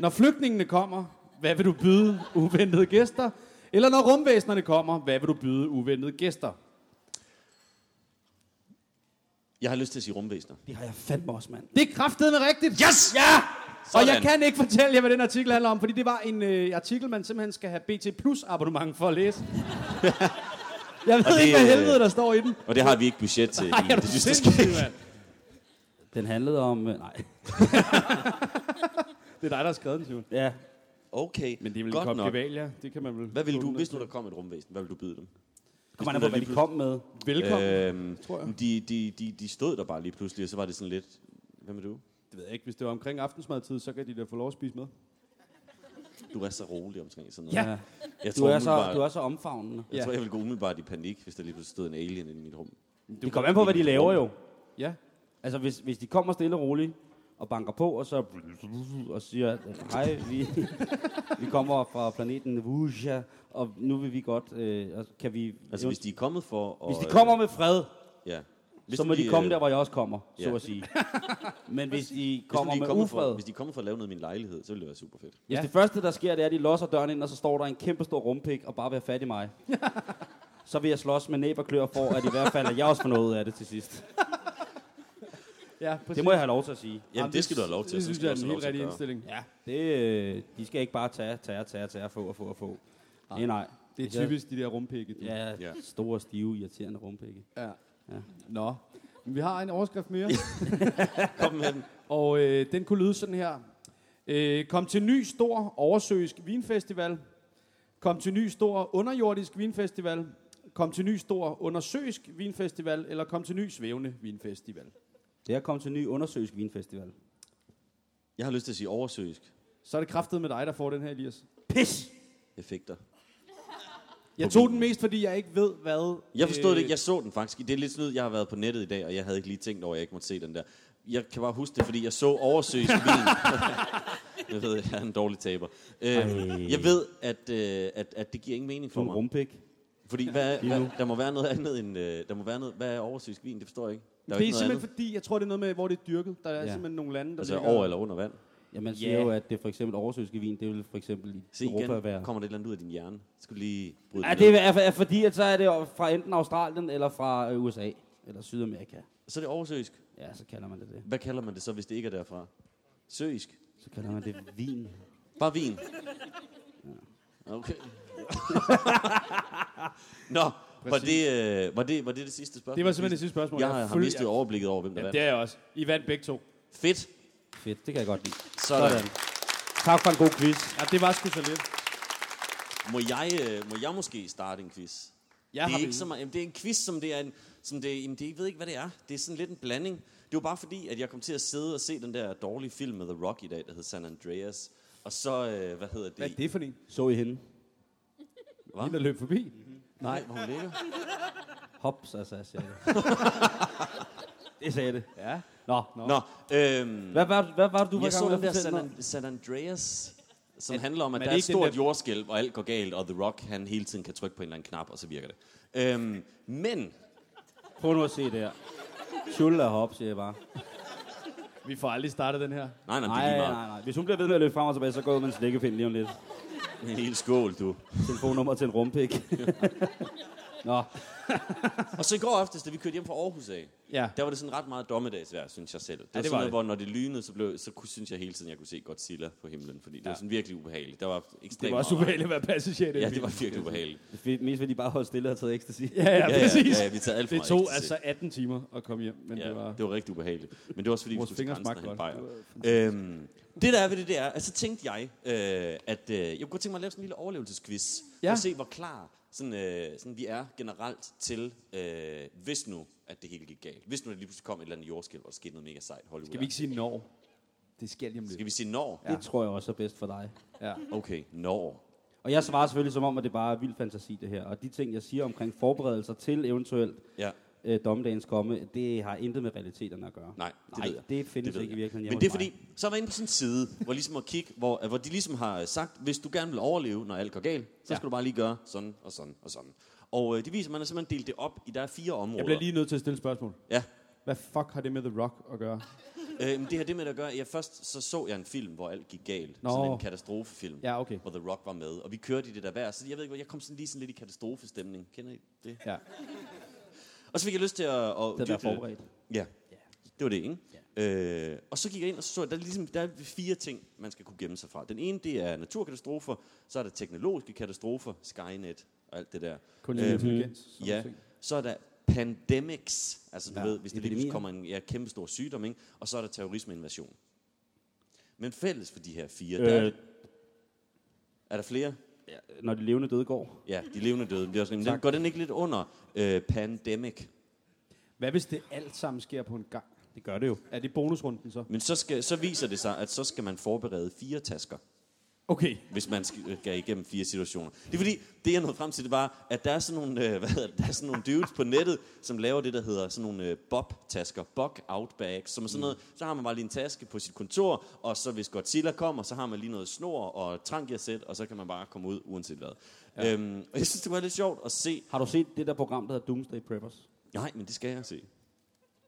Når flygtningene kommer, hvad vil du byde uventede gæster? Eller når rumvæsenerne kommer, hvad vil du byde uventede gæster? Jeg har lyst til at sige rumvæsener. Det har jeg fandme også, mand. Det er kraftedeme rigtigt. Yes! Ja! Og Sådan. jeg kan ikke fortælle jer, hvad den artikel handler om, fordi det var en øh, artikel, man simpelthen skal have BT Plus abonnement for at læse. jeg ved det, ikke, hvad øh, helvede der står i den. Og det har vi ikke budget til. Ej, i er du det skæg. mand. Den handlede om... Øh, nej. Det er dig, der har skrevet den, Simon. Ja. Okay, Men det er vel en godt kop nok. gevalia. Det kan man vel... Hvad vil du, hvis nu der kom et rumvæsen, hvad vil du byde dem? Kommer nu an på, hvad de kom med. Velkommen. Øh, Øhm, tror jeg. De, de, de, de stod der bare lige pludselig, og så var det sådan lidt... Hvem er du? Det ved jeg ikke. Hvis det var omkring aftensmadtid, så kan de da få lov at spise med. Du er så rolig omkring sådan noget. Ja. Jeg Du tror, er, så, du er så omfavnende. Jeg Ja. tror, jeg vil gå umiddelbart i panik, hvis der lige pludselig stod en alien inde i mit rum. Det kommer an på, hvad de laver jo. Ja. Altså, hvis, hvis de kommer stille og roligt og banker på, og så og siger, hej, vi, vi kommer fra planeten Vuja, og nu vil vi godt, øh, og kan vi... Altså, hvis de er kommet for... at- hvis de kommer med fred, Ja. hvis så må de komme øh, der, hvor jeg også kommer, så ja. at sige. Men hvis de hvis kommer de er med kommet for, ufred, Hvis de kommer for at lave noget i min lejlighed, så ville det være super fedt. hvis Ja. det første, der sker, det er, at de låser døren ind, og så står der en kæmpe stor rumpik og bare vil have fat i mig, så vil jeg slås med næb og klør for, at i hvert fald, at jeg også får noget ud af det til sidst. Ja, præcis. Det må jeg have lov til at sige. Jamen, det skal du have lov til. Det synes jeg er en helt lov til at rigtig gøre. indstilling. Ja, det, øh, de skal ikke bare tage, tage, tage, tage, få og få og få. Nej, nej. Det er typisk de der rumpikke. du. Ja, Ja. store, stive, irriterende rumpikke. ja. Ja. Nå. Men vi har en overskrift mere. Kom med den. Og øh, den kunne lyde sådan her. Øh, kom til ny stor oversøisk vinfestival. Kom til ny stor underjordisk vinfestival. Kom til ny stor undersøisk vinfestival. Eller kom til ny svævende vinfestival. Det er kommet til en ny undersøgsk vinfestival. Jeg har lyst til at sige oversøisk. Så er det kraftet med dig, der får den her, Elias. Pis! Effekter. Jeg tog den mest, fordi jeg ikke ved, hvad... Jeg forstod det øh, ikke. Jeg så den faktisk. Det er lidt snyd, jeg har været på nettet i dag, og jeg havde ikke lige tænkt over, at jeg ikke måtte se den der. Jeg kan bare huske det, fordi jeg så oversøisk vin. jeg ved, jeg er en dårlig taber. Øh, jeg ved, at, øh, at, at det giver ingen mening for Som mig. rumpik. Fordi hvad, hvad, der må være noget andet end... Øh, der må være noget, hvad er oversøisk vin? Det forstår jeg ikke. Der er Det er simpelthen andet. fordi, jeg tror, det er noget med, hvor det er dyrket. Der er Ja. simpelthen nogle lande, der Altså ligger... over eller under vand. Ja, man siger Ja. jo, at det for eksempel oversøgske vin, det vil for eksempel i Se Europa igen, være... kommer det et eller andet ud af din hjerne. Skulle lige bryde Ja, det er, er fordi, at så er det fra enten Australien eller fra øh, USA. Eller Sydamerika. Så er det oversøisk. Ja, så kalder man det det. Hvad kalder man det så, hvis det ikke er derfra? Søisk. Så kalder man det vin. Bare vin. Okay. Nå, var det, øh, var, det, var det det sidste spørgsmål? Det var simpelthen det sidste spørgsmål. Jeg har, har følger- mistet overblikket over, hvem der Ja, vandt. det er jeg også. I vandt begge to. Fedt. Fedt, det kan jeg godt lide. Sådan. Sådan. Tak for en god quiz. Ja, det var sgu så lidt. Må jeg, øh, må jeg måske starte en quiz? Jeg det, har er ikke så meget, jamen, det er en quiz, som det er en, som det, jamen, det, jeg ved ikke, hvad det er. Det er sådan lidt en blanding. Det var bare fordi, at jeg kom til at sidde og se den der dårlige film med The Rock i dag, der hed San Andreas. Og så, øh, hvad hedder det? Hvad er det for en? Så I hende? Hva? En, der løb forbi. Nej, hvor hun ligger. Hops, altså, jeg sagde det. det sagde det. Ja. Nå, Nå, øhm, hvad, hvad, hvad var det, du var jeg i gang så med den der at fortælle San, mig? An- San Andreas, som handler om, at men der er er det et ikke den stort der- jordskælv, og alt går galt, og The Rock, han hele tiden kan trykke på en eller anden knap, og så virker det. Øhm, men, Prøv nu at se det her. Schul er hop, siger jeg bare. Vi får aldrig startet den her. nej, nej, det er Nej, lige nej, meget. nej. Hvis hun bliver ved med at løbe frem og tilbage, så går ud med en slikkepind lige om lidt. En hel skål, du. Telefonnummer til en rumpik. Nå, Og så i går aftes, da vi kørte hjem fra Aarhus af, Ja. der var det sådan ret meget dommedagsvejr, synes jeg selv. Det var det sådan var noget, det. hvor når det lynede, så, blev, så kunne, synes jeg hele tiden, jeg kunne se Godzilla på himlen, fordi det var sådan virkelig ubehageligt. Der var ekstremt Det var også ubehageligt at være passager Ja, det var virkelig ubehageligt. det er mest fordi de bare holdt stille og taget ecstasy. Ja, ja, Ja, ja, præcis. ja, ja, vi tager alt for det tog ecstasy. altså 18 timer at komme hjem, men Ja, det var... det var rigtig ubehageligt. Men det var også fordi, vi Vores skulle til grænsen og hente bajer. Øhm, det der er ved det, det er, at så tænkte jeg, øh, at øh, jeg kunne godt tænke mig at lave sådan en lille overlevelsesquiz. Ja. Ja. For at se, hvor klar sådan, øh, sådan vi er generelt til, øh, hvis nu, at det hele gik galt. Hvis nu, der lige pludselig kom et eller andet jordskælv, og der skete noget mega sejt. Hollywood. Skal vi ikke sige når? Det sker lige om lidt. Skal vi sige når? Det tror jeg også er bedst for dig. Ja. Okay, når. Og jeg svarer selvfølgelig som om, at det bare er vild fantasi, det her. Og de ting, jeg siger omkring forberedelser til eventuelt Ja, øh, dommedagens komme, det har intet med realiteterne at gøre. nej, det Nej, ved jeg. det findes ved ikke i virkeligheden Men det er mig. fordi, så var jeg inde på sådan en side, hvor, ligesom at kigge, hvor, hvor de ligesom har sagt, hvis du gerne vil overleve, når alt går galt, så Ja. skal du bare lige gøre sådan og sådan og sådan. Og øh, det viser, at man har simpelthen delt det op i, der er fire områder. Jeg bliver lige nødt til at stille et spørgsmål. Ja, Hvad fuck har det med The Rock at gøre? Øh, men det har det med at gøre, jeg først så så jeg en film, hvor alt gik galt. Nå. Sådan en katastrofefilm, Ja, okay. hvor The Rock var med. Og vi kørte i det der vejr, så jeg ved ikke, jeg kom sådan lige sådan lidt i katastrofestemning. Kender I det? Ja. Og så fik jeg lyst til at, at Det er dyrke forberedt. Ja, det var det, ikke? Øh, og så gik jeg ind, og så så jeg, der er, ligesom, der er fire ting, man skal kunne gemme sig fra. Den ene, det er naturkatastrofer, så er der teknologiske katastrofer, Skynet og alt det der. Kunstig Øhm, intelligens. Ja, ting. så er der pandemics, altså du Ja, ved, hvis der lige kommer en ja, kæmpe stor sygdom, ikke? og så er der terrorisme-invasion. Men fælles for de her fire, øh. der, Øh, er der flere? Når de levende døde går. Ja, de levende døde. Det er også, den, går den ikke lidt under øh, pandemic? Hvad hvis det alt sammen sker på en gang? Det gør det jo. Er det bonusrunden så? Men så, skal, så viser det sig, at så skal man forberede fire tasker. Okay. hvis man skal, skal igennem fire situationer. Det er fordi, det jeg nåede frem til, det var, at der er sådan nogle, øh, hvad hedder det, der er sådan nogle dudes på nettet, som laver det, der hedder sådan nogle øh, bob-tasker, bug-out bags, som er sådan noget, så har man bare lige en taske på sit kontor, og så hvis Godzilla kommer, så har man lige noget snor og trangiasæt, og så kan man bare komme ud, uanset hvad. Ja. Øhm, og jeg synes, det var lidt sjovt at se. Har du set det der program, der hedder Doomsday Preppers? Nej, men det skal jeg se.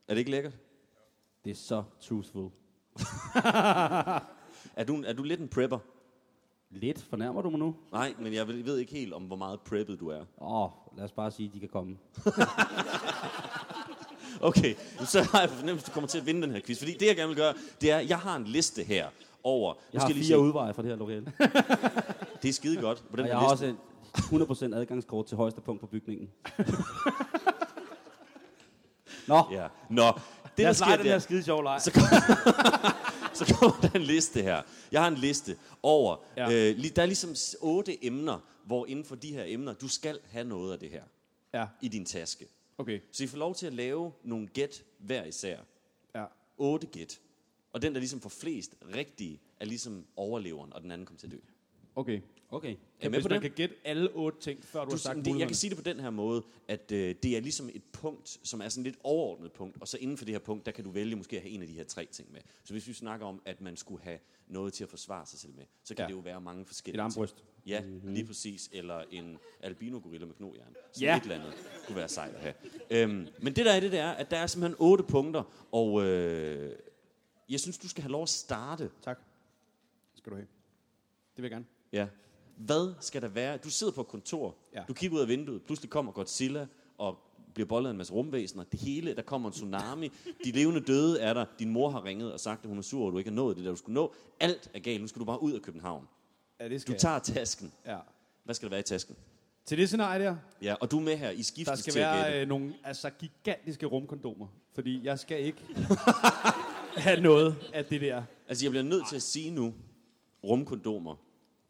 Er det ikke lækkert? Det er så truthful. Er du, er du lidt en prepper? Lidt fornærmer du mig nu? Nej, men jeg ved- ikke helt om, hvor meget preppet du er. Åh, oh, lad os bare sige, at de kan komme. Okay, så har jeg fornemmelse, at du kommer til at vinde den her quiz. Fordi det, jeg gerne vil gøre, det er, at jeg har en liste her over... Jeg har skal lige fire udveje fra det her lokale. Det er skide godt. På den Og jeg har liste. også et 100% adgangskort til højeste punkt på bygningen. Nå, Ja. Nå, det lad der os sker, lege den det her er, skide sjov leg. så, så kommer der en liste her. Jeg har en liste over... Ja. Øh, der er ligesom otte emner, hvor inden for de her emner, du skal have noget af det her Ja, i din taske. okay. Så I får lov til at lave nogle gæt hver især. Ja. Otte gæt. Og den, der ligesom får flest rigtige, er ligesom overleveren, og den anden kommer til at dø. Okay. Okay. Er med Hvis på man det? kan gætte alle otte ting, før du, Du, har sagt det, jeg kan sige det på den her måde, at øh, det er ligesom et punkt, som er sådan lidt overordnet punkt, og så inden for det her punkt, der kan du vælge måske at have en af de her tre ting med. Så hvis vi snakker om, at man skulle have noget til at forsvare sig selv med, så kan Ja. det jo være mange forskellige Et armbrøst. ting. Ja, mm-hmm. lige præcis. Eller en albino-gorilla med knogjern. Så Ja. et eller andet kunne være sejt at have. Øhm, men det der er det, det er, at der er simpelthen otte punkter, og øh, jeg synes, du skal have lov at starte. Tak. Det skal du have. Det vil jeg gerne. Ja. Hvad skal der være? Du sidder på et kontor, Ja. du kigger ud af vinduet, pludselig kommer Godzilla og bliver bollet af en masse rumvæsener. Det hele, der kommer en tsunami. De levende døde er der. Din mor har ringet og sagt, at hun er sur, og du ikke har nået det, der du skulle nå. Alt er galt. Nu skal du bare ud af København. Ja, det skal Du tager tasken. jeg. Ja. Hvad skal der være i tasken? Til det scenarie der, Ja, og du er med her. I skiftes der skal være øh, nogle altså, gigantiske rumkondomer. Fordi jeg skal ikke have noget af det der. Altså, jeg bliver nødt til at sige nu, rumkondomer,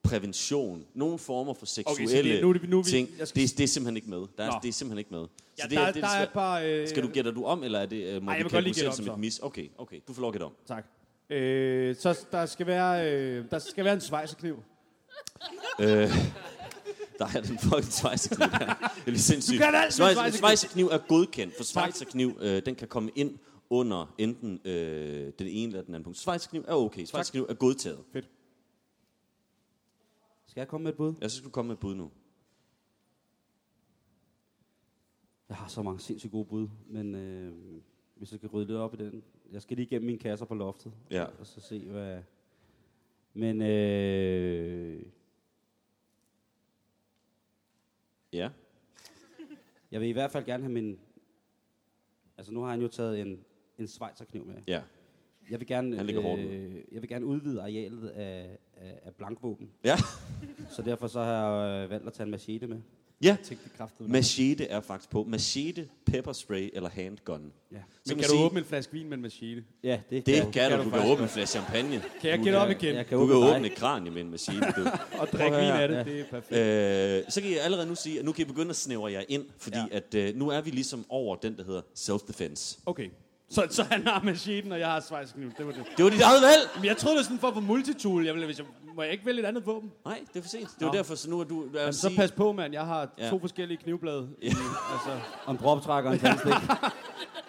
prævention, nogle former for seksuelle så det nu nu vi- ting, jeg skal- det, det er simpelthen ikke med. Der er, Nå. det er simpelthen ikke med. Så Ja, det, der, det, der er et par... Øh, Skal du gætte du om, eller er det, uh, må Ej, jeg vil godt lige gætte som så. et mis? Okay, okay, du får lov at gætte om. Tak. Øh, så der skal være, øh, der skal være en svejsekniv. Øh, der er den fucking svejsekniv der. Det er lige sindssygt. Du kan altid Svejs- svejsekniv. Er godkendt, for svejsekniv, øh, den kan komme ind under enten øh, den ene eller den anden punkt. Svejsekniv er okay. Svejsekniv er godtaget. Skal jeg komme med et bud? Jeg skal du komme med et bud nu. Jeg har så mange sindssygt gode bud, men øh, hvis jeg skal rydde lidt op i den. Jeg skal lige igennem mine kasser på loftet. Ja. Og så se, hvad... Men øh, Ja. jeg vil i hvert fald gerne have min... Altså nu har han jo taget en, en svejserkniv med. Ja. Jeg vil gerne, Han ligger hårdt øh, jeg vil gerne udvide arealet af, af, af blankvåben. Ja. Så derfor så har jeg øh, valgt at tage en machete med. Ja. Tænk det kraftede. Machete er faktisk på. Machete, pepperspray eller handgun. Ja, Så Men kan du sige- åbne en flaske vin med en machete? ja det, Det jeg. kan du. Du kan faktisk åbne en flaske champagne. Kan jeg Du gætte op kan- igen? Jeg kan Du kan åbne åbne et kranie med en machete. Du. Og drikke vin af det, det er perfekt. Øh, så kan jeg allerede nu sige, at nu kan I begynde at snævre jer ind, fordi Ja. ja. at, øh, nu er vi ligesom over den, der hedder self-defense. Okay. Så, så han har macheten, og jeg har svejsekniv. Det var det. Det var dit eget valg! Men jeg troede, det var sådan for at få multitool. Jeg ville, hvis jeg, må jeg ikke vælge et andet våben? Nej, det er for sent. Det var Nå. derfor, så nu er du... Jamen, så pas på, mand. Jeg har Ja. to forskellige knivblade. Ja. altså, Og en droptrækker og en tandstik.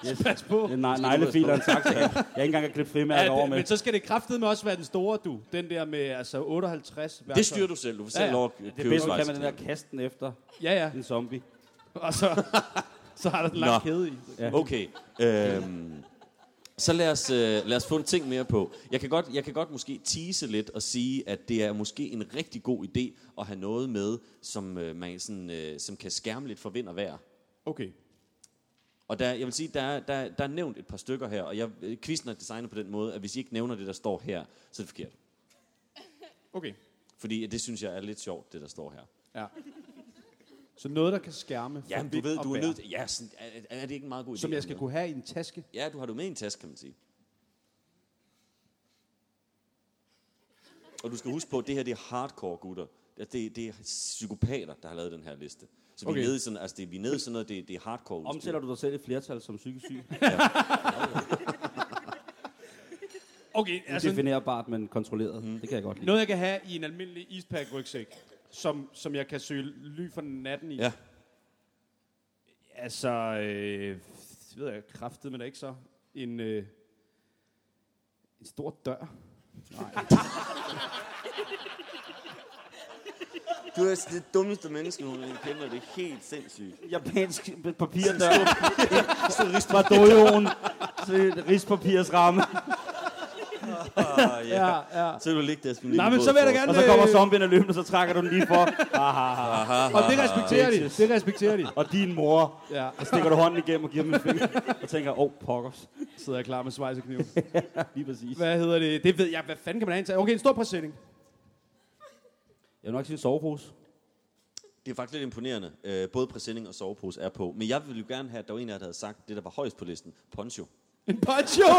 yes. Pas på. En ne- neglefil og en saks. Jeg jeg ikke engang kan klippe frimærker Ja, over det, med. men så skal det kraftedeme også være den store, du. Den der med altså 58 Det styrer du selv. Du får selv Ja, ja. lov at Det er købe bedst, at kan man den der kasten efter Ja, ja. en zombie. Og så, så har der en lang Nå. kæde i. Ja. Okay. Øhm, Så lad os, øh, lad os få en ting mere på. Jeg kan, godt, jeg kan godt måske tease lidt og sige, at det er måske en rigtig god idé at have noget med, som, øh, man sådan, øh, som kan skærme lidt for vind og vejr. Okay. Og der, jeg vil sige, der, er- der, der er nævnt et par stykker her, og jeg, øh, quizzen er designet på den måde, at hvis I ikke nævner det, der står her, så er det forkert. Okay. Fordi det synes jeg er lidt sjovt, det der står her. Ja. Så noget, der kan skærme Ja, du ved, og du er nødt ja, sådan, er, er, det ikke en meget god idé? Som jeg skal kunne have i en taske. Ja, du har du med i en taske, kan man sige. Og du skal huske på, at det her det er hardcore gutter. Det, det, det er psykopater, der har lavet den her liste. Så vi Okay. er nede i sådan, altså det, vi er nede i sådan noget, det, det er hardcore udstyr. Omsætter du dig selv et flertal som psykisk syg? Okay, altså Udefinerbart, men kontrolleret. Mm. Det kan jeg godt lide. noget, jeg kan have i en almindelig Eastpack-rygsæk, som, som jeg kan søge ly for natten i. Ja. Altså, øh, det ved jeg kraftet, men er ikke så. En, øh, en stor dør. Du er det dummeste menneske, hun kender. Det er helt sindssygt. Japansk papirdør. Fra dojoen. til Rigspapirsramme. Ah, ja. Ja, ja. Så vil du ligge der. Nej, men så vil jeg da gerne... Og så kommer øh, zombien løbende, og så trækker du den lige for. Og det respekterer de. Det respekterer de. Og din mor, Ja, så stikker du hånden igennem og giver dem en finger. Og tænker, åh, oh, pokkers. sidder jeg klar med svejsekniv. Lige præcis. Hvad hedder det? Det ved jeg. Hvad fanden kan man have en tage? Okay, en stor præsending. Jeg vil nok sige en sovepose. Det er faktisk lidt imponerende. Øh, både præsending og sovepose er på. Men jeg ville jo gerne have, at der var en af jer, der havde sagt det, der var højst på listen. Poncho. En poncho!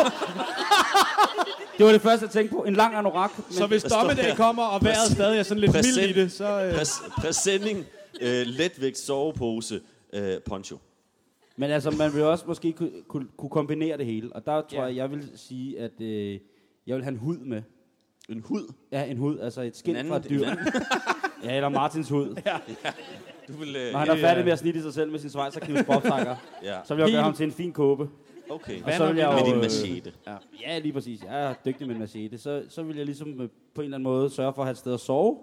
Det var det første, jeg tænkte på. En lang anorak. Men Så hvis dommedag kommer, og vejret stadig er sådan lidt præsent- mild i det, så... Øh, Præs- præsending, øh, letvægt, sovepose, øh, poncho. Men altså, man vil også måske kunne, kunne, kunne kombinere det hele. Og der tror Ja. jeg, jeg vil sige, at øh, jeg vil have en hud med. En hud. Ja, en hud. Altså et skin En fra et dyr. Ja, eller Martins hud. du vil, øh, Når han er færdig med at snitte sig selv med sin svejserkniv sproptrækker, ja, så vil jeg Helt- gøre ham til en fin kåbe. Okay. Og så vil jeg Med jo, din øh, machete. Ja, lige præcis. Jeg er dygtig med en machete. Så, så vil jeg ligesom øh, på en eller anden måde sørge for at have et sted at sove.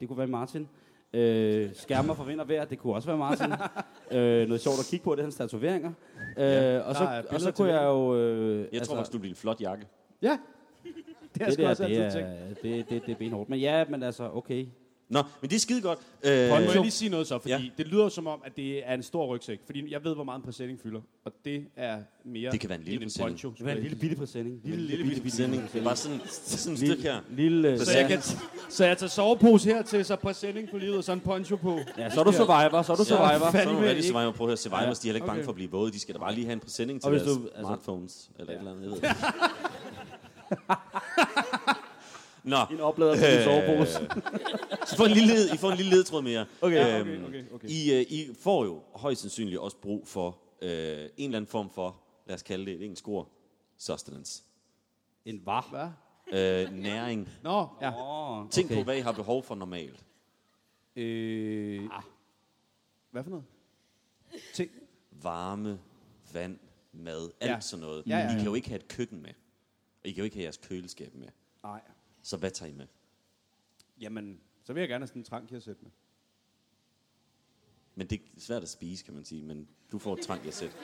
Det kunne være Martin. Øh, skærmer for vind og vejr, det kunne også være Martin. øh, noget sjovt at kigge på, det er hans tatoveringer. Øh, og, så, er og så kunne det. jeg jo... Øh, Jeg tror faktisk, du bliver en flot jakke. Ja. Det det, der, også det, er, det, det, det er benhårdt. Men ja, men altså, okay. Nå, men det er skide godt. Øh, Må jeg lige sige noget så, fordi Ja. ja. det lyder som om, at det er en stor rygsæk. Fordi jeg ved, hvor meget en præsending fylder. Og det er mere Det kan være en lille end præsending. poncho. Det var en lille bitte præsending. en lille, lille præsending. Det er bare sådan, sådan et lille, stykke her. lille, Så jeg, kan, så jeg tager sovepose hertil, så præsending på livet, og så en poncho på. ja, så er du survivor, så er du survivor. Så er nogle rigtig survivor. Prøv at høre, survivors, de er heller ikke bange for at blive våde. De skal da bare lige have en præsending til deres du- altså- smartphones. Eller et eller andet, jeg ved ikke. Nå, En oplader til en sovepose. så får en lille, led- I får en lille ledtråd mere. Okay, Øhm, okay, okay, okay. I, øh, I får jo højst sandsynligt også brug for øh, en eller anden form for, lad os kalde det et engelsk ord, sustenance. En var. Hvad? Øh, næring. Nå, ja. Oh, Tænk på, hvad I har behov for normalt. Øh, hvad for noget? Ting. Varme, vand, mad, alt Ja. sådan noget. Ja, ja, I kan ja. jo ikke have et køkken med. Og I kan jo ikke have jeres køleskab med. Nej. Så hvad tager I med? Jamen, så vil jeg gerne have sådan en sætte med. Men det er svært at spise, kan man sige. Men du får trang, jeg sæt.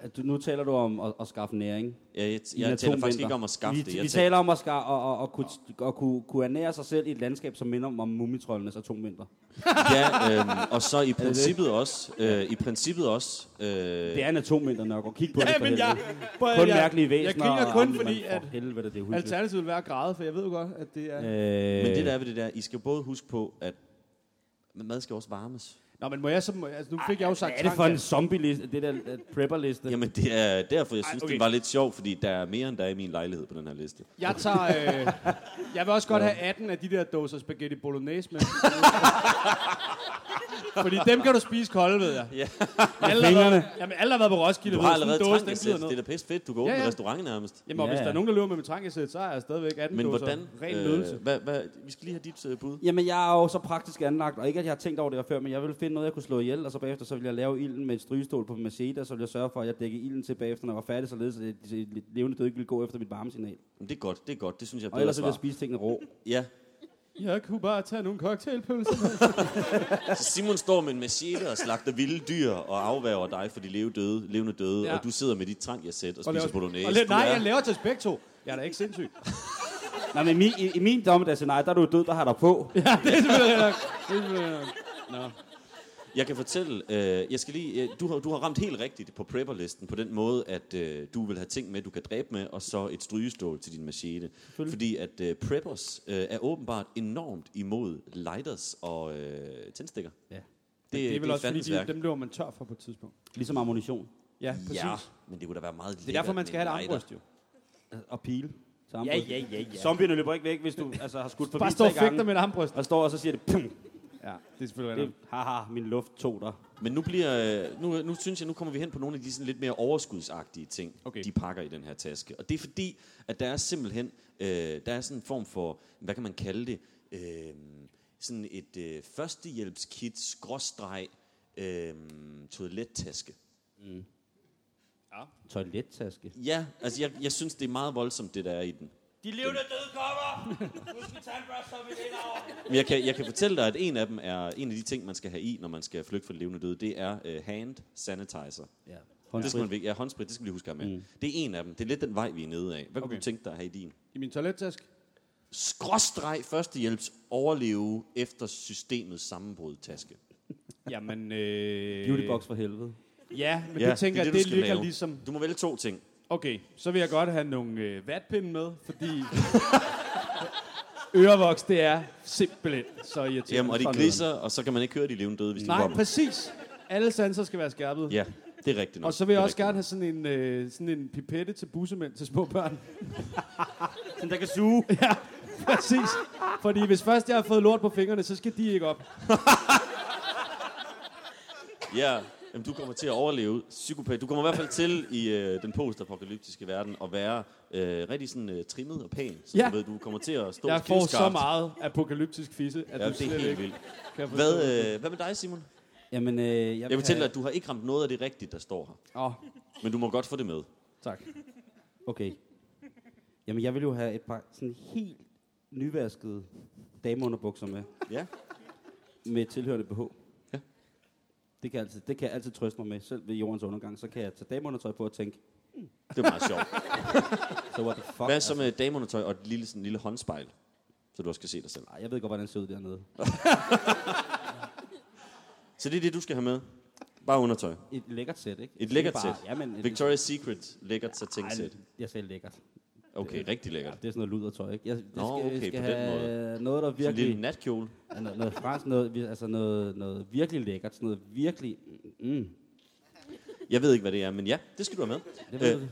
At du, nu taler du om at, at skaffe næring. Jeg, jeg, i jeg taler faktisk ikke om at skaffe vi, det. Jeg vi taler, om at, ska, at, at, at, kunne, at kunne, kunne ernære sig selv i et landskab, som minder om, om mumitrollenes atomvinter. ja, øhm, og så i princippet også, øh, i princippet også, øh, Det er en atomvinter, nok. Og kig på Ja, det for men helvede. jeg- prøv at- kun jeg- mærkelige jeg væsener. griner og- kun, og- fordi for at Helvede, det er. Alternativet vil være græde, for jeg ved jo godt, at det er... Øh, men det der er ved det der, I skal både huske på, at mad skal også varmes. Nå, men må jeg så... Altså, nu fik jeg jo sagt Hvad er det for en zombie-liste? Det der uh, prepper-liste? Jamen det er derfor, jeg synes, okay. det var lidt sjovt, fordi der er mere, end der er i min lejlighed på den her liste. Jeg tager... Øh, jeg vil også godt have 18 af de der dåser spaghetti bolognese med. Fordi dem kan du spise kolde, ved jeg. Ja. Alle har været, jamen, alle har været på Roskilde. Du har allerede dåse, trang, den jeg glider sæt. ned. Det er da pisse fedt, du kan åbne Ja, ja, ja. ja. restaurant nærmest. Jamen, og Ja, hvis der ja. er nogen, der løber med mit trangesæt, så er jeg stadigvæk 18 Men hvordan, Ren øh, hvad, hvad, vi skal lige have dit øh, bud. Jamen, jeg er jo så praktisk anlagt, og ikke at jeg har tænkt over det her før, men jeg vil finde noget, jeg kunne slå ihjel, og så bagefter så vil jeg lave ilden med et strygestål på en machete, og så vil jeg sørge for, at jeg dækker ilden til bagefter, når jeg var færdig, således at det, levende død ikke vil gå efter mit varmesignal. Men det er godt, det er godt, det synes jeg er Og ellers så vil jeg spise tingene rå. Ja, Jeg kunne bare tage nogle cocktailpølser. Så Simon står med en machete og slagter vilde dyr og afværger dig for de leve døde, levende døde, Ja. og du sidder med dit trank-sæt og spiser laver- bolognese. og la- nej, er- jeg laver til os begge to. Jeg er da ikke sindssyg. Nej, men i, min- i, i min dommedagsscenarie, der er du død, der har der på. ja, det er selvfølgelig nok. Det er selvfølgelig nok. Nå. Jeg kan fortælle, øh, jeg skal lige, øh, du, har, du har ramt helt rigtigt på prepperlisten på den måde, at øh, du vil have ting med, du kan dræbe med, og så et strygestål til din machete. Fordi at øh, preppers øh, er åbenbart enormt imod lighters og øh, tændstikker. Ja. Det, Det er vel det også, fordi de, dem løber man tør for på et tidspunkt. Ligesom ammunition. Ja, præcis. Ja, men det kunne da være meget Det er derfor, man skal have et armbryst, jo. Og pile. Ja, ja, ja, ja. Zombierne løber ikke væk, hvis du altså, har skudt forbi Bare stå og fægter med et armbryst. Og står og så siger det, pum, Ja, det er selvfølgelig det, rigtigt. haha, min luft tog dig. Men nu bliver, øh, nu, nu synes jeg, nu kommer vi hen på nogle af de sådan lidt mere overskudsagtige ting, Okay. de pakker i den her taske. Og det er fordi, at der er simpelthen, øh, der er sådan en form for, hvad kan man kalde det, øh, sådan et øh, førstehjælpskit, skråstreg, øh, toilettaske. Toilettaske. Ja, altså jeg, jeg synes, det er meget voldsomt, det der er i den. De levende døde kommer! Husk en tandbørste, så vi vinder over. Men jeg kan, jeg kan fortælle dig, at en af dem er en af de ting, man skal have i, når man skal flygte fra det levende døde. Det er øh, hand sanitizer. Ja. Det skal man, ja, håndsprit, det skal vi lige huske at have med. Mm. Det er en af dem. Det er lidt den vej, vi er nede af. Hvad kunne Okay. du tænke dig at have i din? I min toilettaske. Skråstreg førstehjælps overleve efter systemets sammenbrud taske. Jamen, øh... Beautybox for helvede. Ja, men Ja, det tænker det er jeg, det, du det skal ligger lave. ligesom... Du må vælge to ting. Okay, så vil jeg godt have nogle øh, vatpinde med, fordi... Ørevoks, det er simpelthen så irriterende. Jamen, og de glisser, og så kan man ikke høre de levende døde, hvis de noget. Nej, kommer. præcis. Alle sanser skal være skærpet. Ja, det er rigtigt nok. Og så vil jeg også gerne have sådan en, øh, sådan en pipette til bussemænd til små børn. Sådan der kan suge. ja, præcis. Fordi hvis først jeg har fået lort på fingrene, så skal de ikke op. nok. Ja, jamen, du kommer til at overleve psykopat. Du kommer i hvert fald til i øh, den postapokalyptiske verden at være øh, rigtig sådan øh, trimmet og pæn. Så Ja. du ved, du kommer til at stå Jeg får så meget apokalyptisk fisse, at Ja, du det er slet helt ikke vildt. kan forstå Hvad, øh, hvad med dig, Simon? Jamen, øh, jeg, Jeg vil fortælle dig, at du har ikke ramt noget af det rigtige, der står her. Åh, oh, Men du må godt få det med. tak. Okay. Jamen, jeg vil jo have et par sådan helt nyvaskede dameunderbukser med. Ja. Med tilhørende BH. Ja. Det kan, altid, det kan jeg altid trøste mig med. Selv ved jordens undergang, så kan jeg tage dameundertøj på og tænke, Det er meget sjovt. så what the fuck. Hvad så med dameundertøj og et lille, sådan, lille håndspejl? Så du også kan se dig selv. Ej, jeg ved godt, hvordan det ser ud dernede. Så det er det, du skal have med. Bare undertøj. Et lækkert sæt, ikke? Et lækkert sæt. Jamen, et, Victoria's Secret lækkert satingssæt. Ej, jeg sagde lækkert. Okay, rigtig Ja, lækkert. det er sådan noget ludertøj, ikke? Jeg, det Nå, skal, okay, skal på den have noget, der Sådan en virkelig... lille natkjole. Ja, noget, noget fransk, noget, altså noget, noget virkelig lækkert, sådan noget virkelig... Mm, Jeg ved ikke, hvad det er, men ja, det skal du have med. det ved Øh.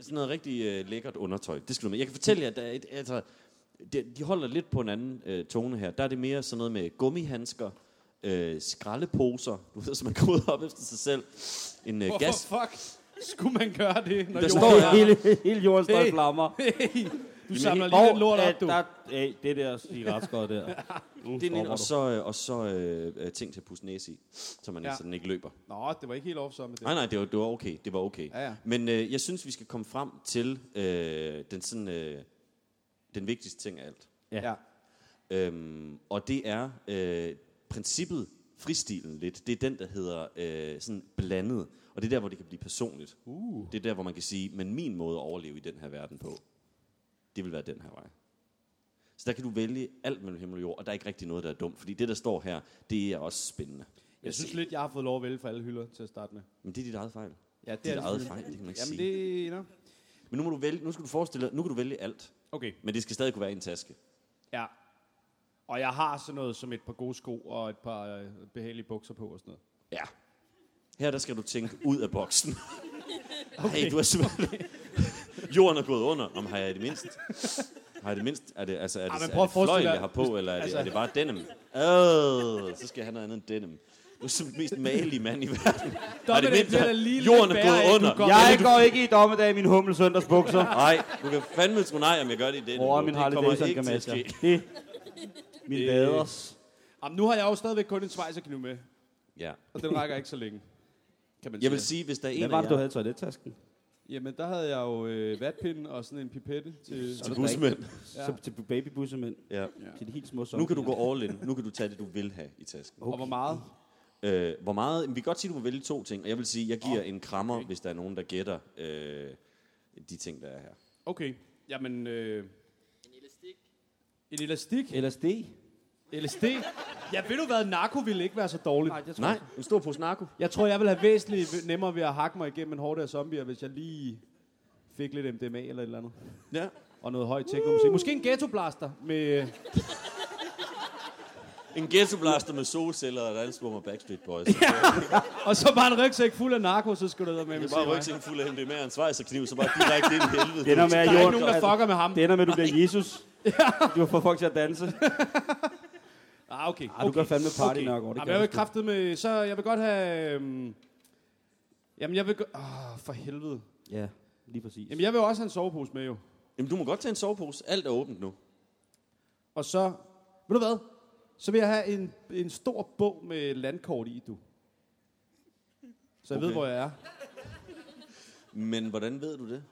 Sådan noget rigtig øh, lækkert undertøj. Det skal du have med. Jeg kan fortælle jer, at der er et, altså, de, de holder lidt på en anden øh, tone her. Der er det mere sådan noget med gummihandsker, øh, skraldeposer, du ved, så man går ud op efter sig selv. En øh, Hvorfor gas. fuck skulle man gøre det, når Der jorden står her- hele, hele jorden står i Hey. flammer. Hey, du samler lige den lort op, du. Der, hey, det der cigaretskod der. Det er stopper og så, øh, og så øh, øh, ting til at pusse næse i, så man Ja. ja. så den ikke løber. Nå, det var ikke helt off med det. Nej, nej, det var, det var okay. Det var okay. Ja, ja. Men øh, jeg synes, vi skal komme frem til øh, den, sådan, øh, den vigtigste ting af alt. Ja. Øhm, og det er øh, princippet, fristilen lidt, det er den, der hedder øh, sådan blandet. Og det er der, hvor det kan blive personligt. Uh. Det er der, hvor man kan sige, men min måde at overleve i den her verden på, det vil være den her vej. Så der kan du vælge alt mellem himmel og jord, og der er ikke rigtig noget, der er dumt. Fordi det, der står her, det er også spændende. Jeg synes lidt, jeg har fået lov at vælge for alle hylder til at starte med. Men det er dit eget fejl. Ja, Det er dit eget fejl, det kan man ikke Jamen, sige. det... No. Men nu, må du vælge, nu skal du forestille dig, nu kan du vælge alt. Okay, Men det skal stadig kunne være i en taske. ja. Og jeg har sådan noget som et par gode sko og et par øh, behagelige bukser på og sådan noget. Ja. Her der skal du tænke ud af boksen. Okay. Hey, du er simpelthen... Jorden er gået under. Om har jeg i det mindst... Har jeg det mindst... Er det, altså, er det, men er det fløjl, jeg har på, eller er det, altså- er det bare denim? Øh, så skal jeg have noget andet end denim. Du er som den mest malige mand i verden. Har det Dommedag mindst, bliver da lige jorden er gået under. går- Jeg går ikke i dommedag i min hummel søndagsbukser. Nej, du kan fandme tro nej, om jeg gør det i denim. Over min det Harley kommer Davidson ikke til at ske. Det min vaders. Jamen, nu har jeg jo stadigvæk kun en svejserkniv med, Ja. og den rækker ikke så længe. Kan man Jeg vil sige. hvis der er Hvad en var af det, du jer... havde i toilettasken? Jamen, der havde jeg jo øh, vatpind og sådan en pipette til... Til bussemænd. Ja. Så til babybussemænd. Ja. Til de helt små Nu kan du gå all in. Nu kan du tage det, du vil have i tasken. Og hvor meget? Øh, hvor meget? Vi kan godt sige, at du må vælge to ting. Og jeg vil sige, at jeg giver en krammer, hvis der er nogen, der gætter øh, de ting, der er her. Okay. Jamen, øh, en elastik. LSD? LSD. Ja, ved du hvad? Narko ville ikke være så dårligt. Nej, det tror Nej, en stor pose narko. Jeg tror, jeg vil have væsentligt nemmere ved at hakke mig igennem en hård af zombier, hvis jeg lige fik lidt MDMA eller et eller andet. Ja. Og noget højt techno-musik. Måske en ghetto blaster med... En ghetto blaster med solceller og et med Backstreet Boys. Og så bare en rygsæk fuld af narko, så skulle du med Det med er bare rygsækken fuld af MDMA og en svejserkniv, så bare direkte ind i helvede. Det ender med, at Der er ikke jorden, nogen, der fucker med ham. det ender med, at du bliver Jesus. Du har fået folk til at danse. Ah, okay. Ej, du gør fandme party okay. nok over det. Kan jeg vil kraftet med... Så jeg vil godt have... Øhm, jamen, jeg vil... Åh, oh, for helvede. Ja, lige præcis. Jamen, jeg vil også have en sovepose med, jo. Jamen, du må godt tage en sovepose. Alt er åbent nu. Og så... Ved du hvad? Så vil jeg have en, en stor bog med landkort i, du. Så jeg okay. ved, Okay. hvor jeg er. Men hvordan ved du det?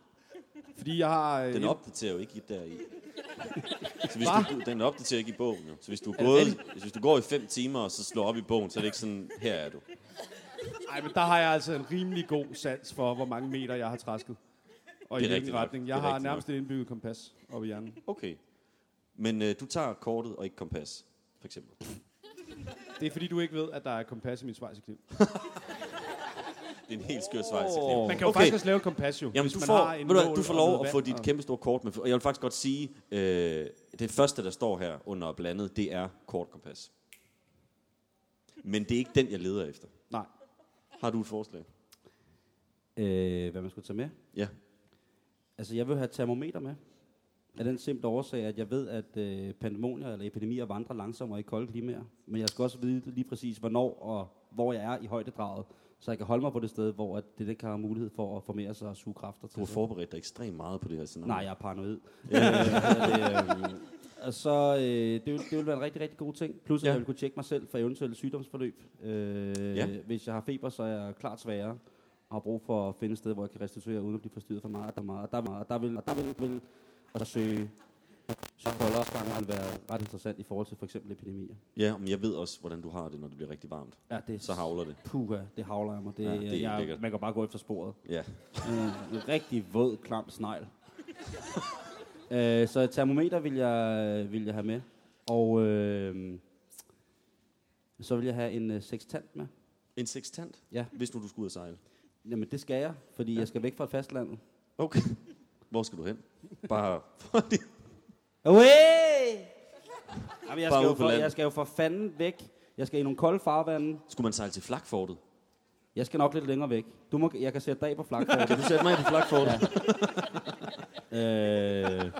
Fordi jeg har... øh, Den en- opdaterer jo ikke der i. Så hvis Hva? du, den opdaterer ikke i bogen. Jo. Så hvis du, er det gået, hvis du går i fem timer, og så slår op i bogen, så er det ikke sådan, her er du. Ej, men der har jeg altså en rimelig god sans for, hvor mange meter jeg har træsket. Og Det i er hvilken rigtigt nok. retning. Det Jeg er har rigtigt nærmest et indbygget kompas oppe i hjernen. Okay. Men øh, du tager kortet og ikke kompas, for eksempel. Det er fordi, du ikke ved, at der er kompas i min svejsekniv. Det er en helt skør svejsekniv. Man kan jo okay. faktisk også lave kompas, jo. Jamen, hvis du man får, har en ved du, du får lov at få dit kæmpe store kort med. Og jeg vil faktisk godt sige, øh, det første, der står her under blandet, det er kortkompas. Men det er ikke den, jeg leder efter. Nej. Har du et forslag? Øh, hvad man skulle tage med? Ja. Altså, jeg vil have termometer med. Af den simple årsag, at jeg ved, at øh, pandemonier eller epidemier vandrer langsommere i kolde klimaer. Men jeg skal også vide lige præcis, hvornår og hvor jeg er i højdedraget, så jeg kan holde mig på det sted, hvor at det ikke har mulighed for at formere sig og suge kræfter Du til har sig. forberedt dig ekstremt meget på det her scenarie. Nej, jeg er paranoid. øh, det, øh, og så, øh, det, vil, det vil være en rigtig, rigtig god ting. Plus, at Ja. jeg vil kunne tjekke mig selv for eventuelle sygdomsforløb. Øh, Ja. Hvis jeg har feber, så er jeg klart sværere og har brug for at finde et sted, hvor jeg kan restituere, uden at blive forstyrret for meget. Der, er meget, der, er meget, der vil, der vil, vil at søge, søge koldopsgang vil være ret interessant i forhold til for eksempel epidemier. Ja, men jeg ved også, hvordan du har det, når det bliver rigtig varmt. Ja, det, Så havler det. Puha, det havler jeg mig. Det, Ja, ja, det er jeg, lækkert. man kan bare gå efter sporet. Ja. En, en rigtig våd, klam snegl. øh, så et termometer vil jeg, vil jeg have med. Og øh, så vil jeg have en uh, sextant med. En sextant, Ja, hvis nu du skal ud og sejle. jamen det skal jeg, fordi jeg skal væk fra fastlandet. Okay. Hvor skal du hen? Bare fordi... Away! Jamen, jeg, Bare skal jo ud på for, land. jeg skal jo for fanden væk. Jeg skal i nogle kolde farvande. Skulle man sejle til flakfortet? Jeg skal nok lidt længere væk. Du må, jeg kan sætte dig på flakfortet. Kan du sætte mig ind på flakfortet? øh,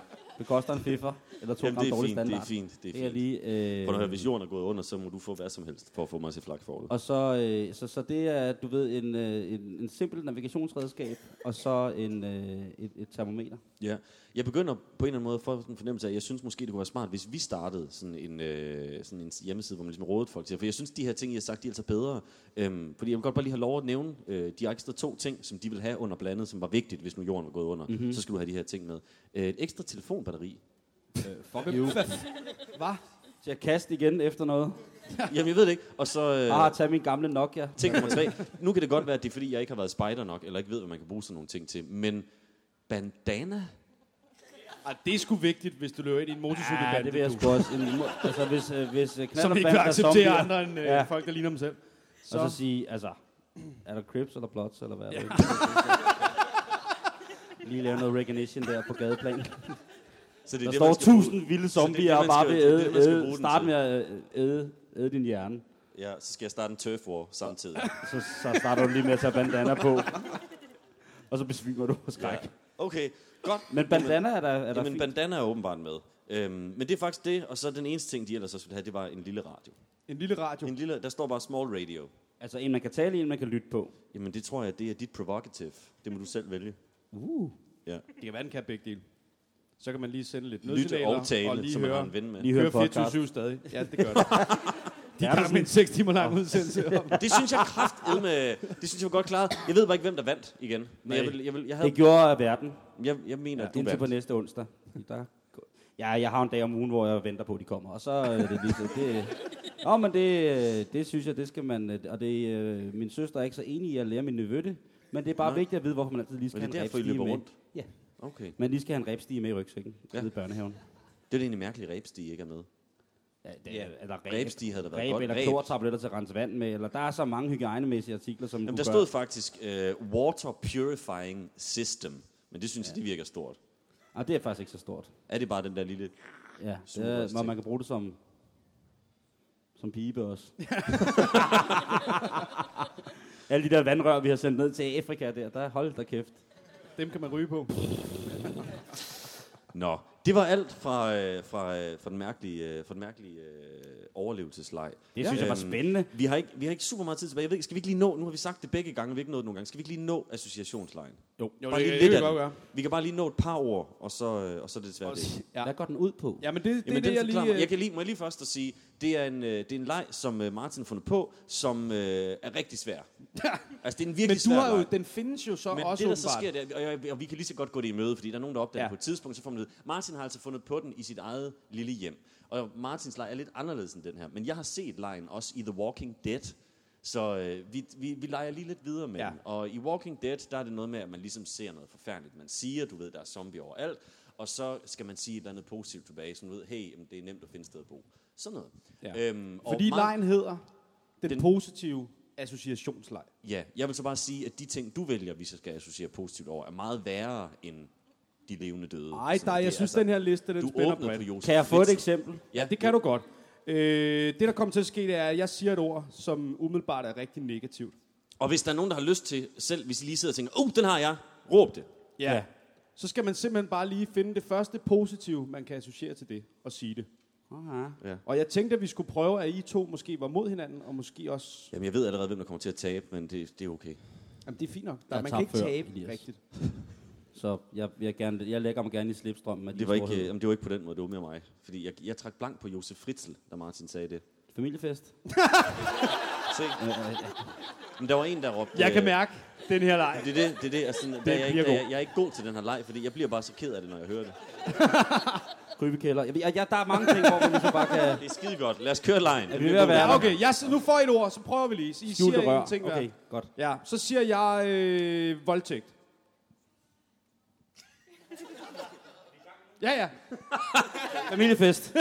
det koster en fiffer, eller to Jamen, gram det er dårlig fint, det er standard. fint, det er Det er fint. lige... Øh, For når hvis jorden er gået under, så må du få hvad som helst for at få mig til flakfortet. Og så, øh, så, så det er, du ved, en, øh, en, en simpel navigationsredskab, og så en, øh, et, et termometer. Ja, jeg begynder på en eller anden måde at få en fornemmelse af, at jeg synes måske, det kunne være smart, hvis vi startede sådan en, øh, sådan en hjemmeside, hvor man ligesom rådede folk til. For jeg synes, de her ting, I har sagt, de er altså bedre. Øhm, fordi jeg vil godt bare lige have lov at nævne øh, de ekstra to ting, som de vil have under blandet, som var vigtigt, hvis nu jorden var gået under. Mm-hmm. Så skal du have de her ting med. Øh, et ekstra telefonbatteri. Fuck you. Hvad? Til at kaste igen efter noget. Jamen, jeg ved det ikke. Og så øh, Ah, tag min gamle Nokia. ting nummer tre. Nu kan det godt være, at det er, fordi jeg ikke har været spider nok, eller ikke ved, hvad man kan bruge sådan nogle ting til. Men bandana? Ej, det er sgu vigtigt, hvis du løber ind i en Ja, motorcykelbande. det vil jeg du. sgu også. En, altså, hvis, øh, hvis øh, Som ikke er acceptere andre end øh, Ja. folk, der ligner dem selv. Så, Og så sige, altså, er der Crips eller Bloods, eller hvad er det? Lige lave noget recognition der på gadeplan. Så det Der det, står tusind vilde er zombier og bare vil er æde, æde, starte med at æde, æde din hjerne. Ja, så skal jeg starte en turf war samtidig. Så, så starter du lige med at tage bandana på. Og så besvimer du på skræk. Ja. Okay, godt. Men bandana er der, er der Jamen, fint. bandana er åbenbart med. Øhm, men det er faktisk det, og så den eneste ting, de ellers også ville have, det var en lille radio. en lille radio. En lille, der står bare small radio. Altså en, man kan tale i, en, man kan lytte på. Jamen, det tror jeg, det er dit provocative. Det må du selv vælge. Uh. Ja. Det kan være, den kan begge dele. Så kan man lige sende lidt nødsignaler og tale, lige så man høre, har en ven med. Lige høre høre podcast. 24 stadig. Ja, det gør det. De er med en 6 timer lang udsendelse. om- Det synes jeg kraft med. Det synes jeg var godt klaret. Jeg ved bare ikke, hvem der vandt igen. Men jeg, vil, jeg, vil, jeg, havde, Det gjorde verden jeg, jeg mener, at du indtil på vandt. næste onsdag. Der, ja, jeg har en dag om ugen, hvor jeg venter på, at de kommer. Og så er det lige så, det, Nå, men det, det synes jeg, det skal man... øh, Og det, øh, min søster er ikke så enig i at lære min nevø det. Men det er bare Nej. vigtigt at vide, hvorfor man altid lige skal Men det er derfor, I løber rundt? Ja, Okay. man lige skal have en rebstige med i rygsækken Ja. ja. i børnehaven. Det er da egentlig mærkeligt, at rebstige ikke er med. Ja, det, Ja. eller ræb, Rebstige havde da været ræb godt. eller Ræb. klortabletter til at rense vand med. Eller der er så mange hygiejnemæssige artikler, som Jamen, du der gør. stod faktisk uh, Water Purifying System. Men det synes jeg, det virker stort. Ah, det er faktisk ikke så stort. Er det bare den der lille... Ja, det er, hvor man kan bruge det som, som pibe også. Alle de der vandrør, vi har sendt ned til Afrika der, der hold da kæft. Dem kan man ryge på. Nå, det var alt fra, øh, fra, øh, fra den mærkelige, øh, fra den mærkelige øh, overlevelseslej. Det synes jeg var Øhm, spændende. Vi har, ikke, vi har ikke super meget tid tilbage. Jeg ved, ikke, skal vi ikke lige nå, nu har vi sagt det begge gange, vi har ikke nået det nogle gange. Skal vi ikke lige nå associationslejen? Jo. Jo, Bare det, lige det, lidt det gøre. Vi kan bare lige nå et par ord, og så, øh, og så er det desværre det. Ja. Hvad går den ud på? Ja, men det, det Jamen, er det, den jeg lige... mig. Jeg kan lige, må jeg lige først at sige, det er en, øh, det er en leg, som øh, Martin har fundet på, som øh, er rigtig svær. altså, det er en virkelig Men du svær har jo, leg. den findes jo så Men også det, der så sker, det og, jeg, og vi kan lige så godt gå det i møde, fordi der er nogen, der opdager Ja. ja. på et tidspunkt, så får man det. Martin har altså fundet på den i sit eget lille hjem. Og Martins leg er lidt anderledes end den her. Men jeg har set lejen også i The Walking Dead. Så øh, vi, vi, vi leger lige lidt videre med Ja. den. Og i Walking Dead, der er det noget med, at man ligesom ser noget forfærdeligt. Man siger, du ved, der er zombie overalt. Og så skal man sige et eller andet positivt tilbage. Sådan, du ved, hey, det er nemt at finde sted at bo. Sådan noget. Ja. Øhm, og Fordi Mar- lejen hedder den, Den- positive associationsleg. Ja, jeg vil så bare sige, at de ting, du vælger, vi så skal associere positivt over, er meget værre end de levende døde. Ej, Sådan, der, det jeg er synes, den her liste, den Du spænder på bredt. Josef Kan jeg få et eksempel? Ja, det kan du godt. Øh, det, der kommer til at ske, det er, at jeg siger et ord, som umiddelbart er rigtig negativt. Og hvis der er nogen, der har lyst til, selv hvis I lige sidder og tænker, uh, den har jeg, råb det. Ja. Ja. Så skal man simpelthen bare lige finde det første positive, man kan associere til det, og sige det. Aha. Og jeg tænkte, at vi skulle prøve, at I to måske var mod hinanden, og måske også... Jamen, jeg ved allerede, hvem der kommer til at tabe, men det, det er okay. Jamen, det er fint nok. Der, man kan ikke før, tabe Elias. rigtigt. Så jeg, jeg, gerne, jeg lægger mig gerne i slipstrømmen af Det var, ikke, storhed. øh, jamen, det var ikke på den måde, det var mere mig. Fordi jeg, jeg trak blank på Josef Fritzl, da Martin sagde det. Familiefest. Se. Men der var en, der råbte... Jeg kan mærke den her leg. Det er det, det, er det altså, det bliver er jeg, ikke, jeg, jeg er ikke god til den her leg, fordi jeg bliver bare så ked af det, når jeg hører det. Krybekælder. Jeg, jeg, jeg, der er mange ting, hvor man ligesom bare kan... Det er skide godt. Lad os køre lejen. Er vi ved at være der? okay. Jeg, nu får I et ord, så prøver vi lige. I Skjulte siger rør. en ting. Okay, godt. Ja, så siger jeg øh, voldtægt. Ja, ja. Familiefest.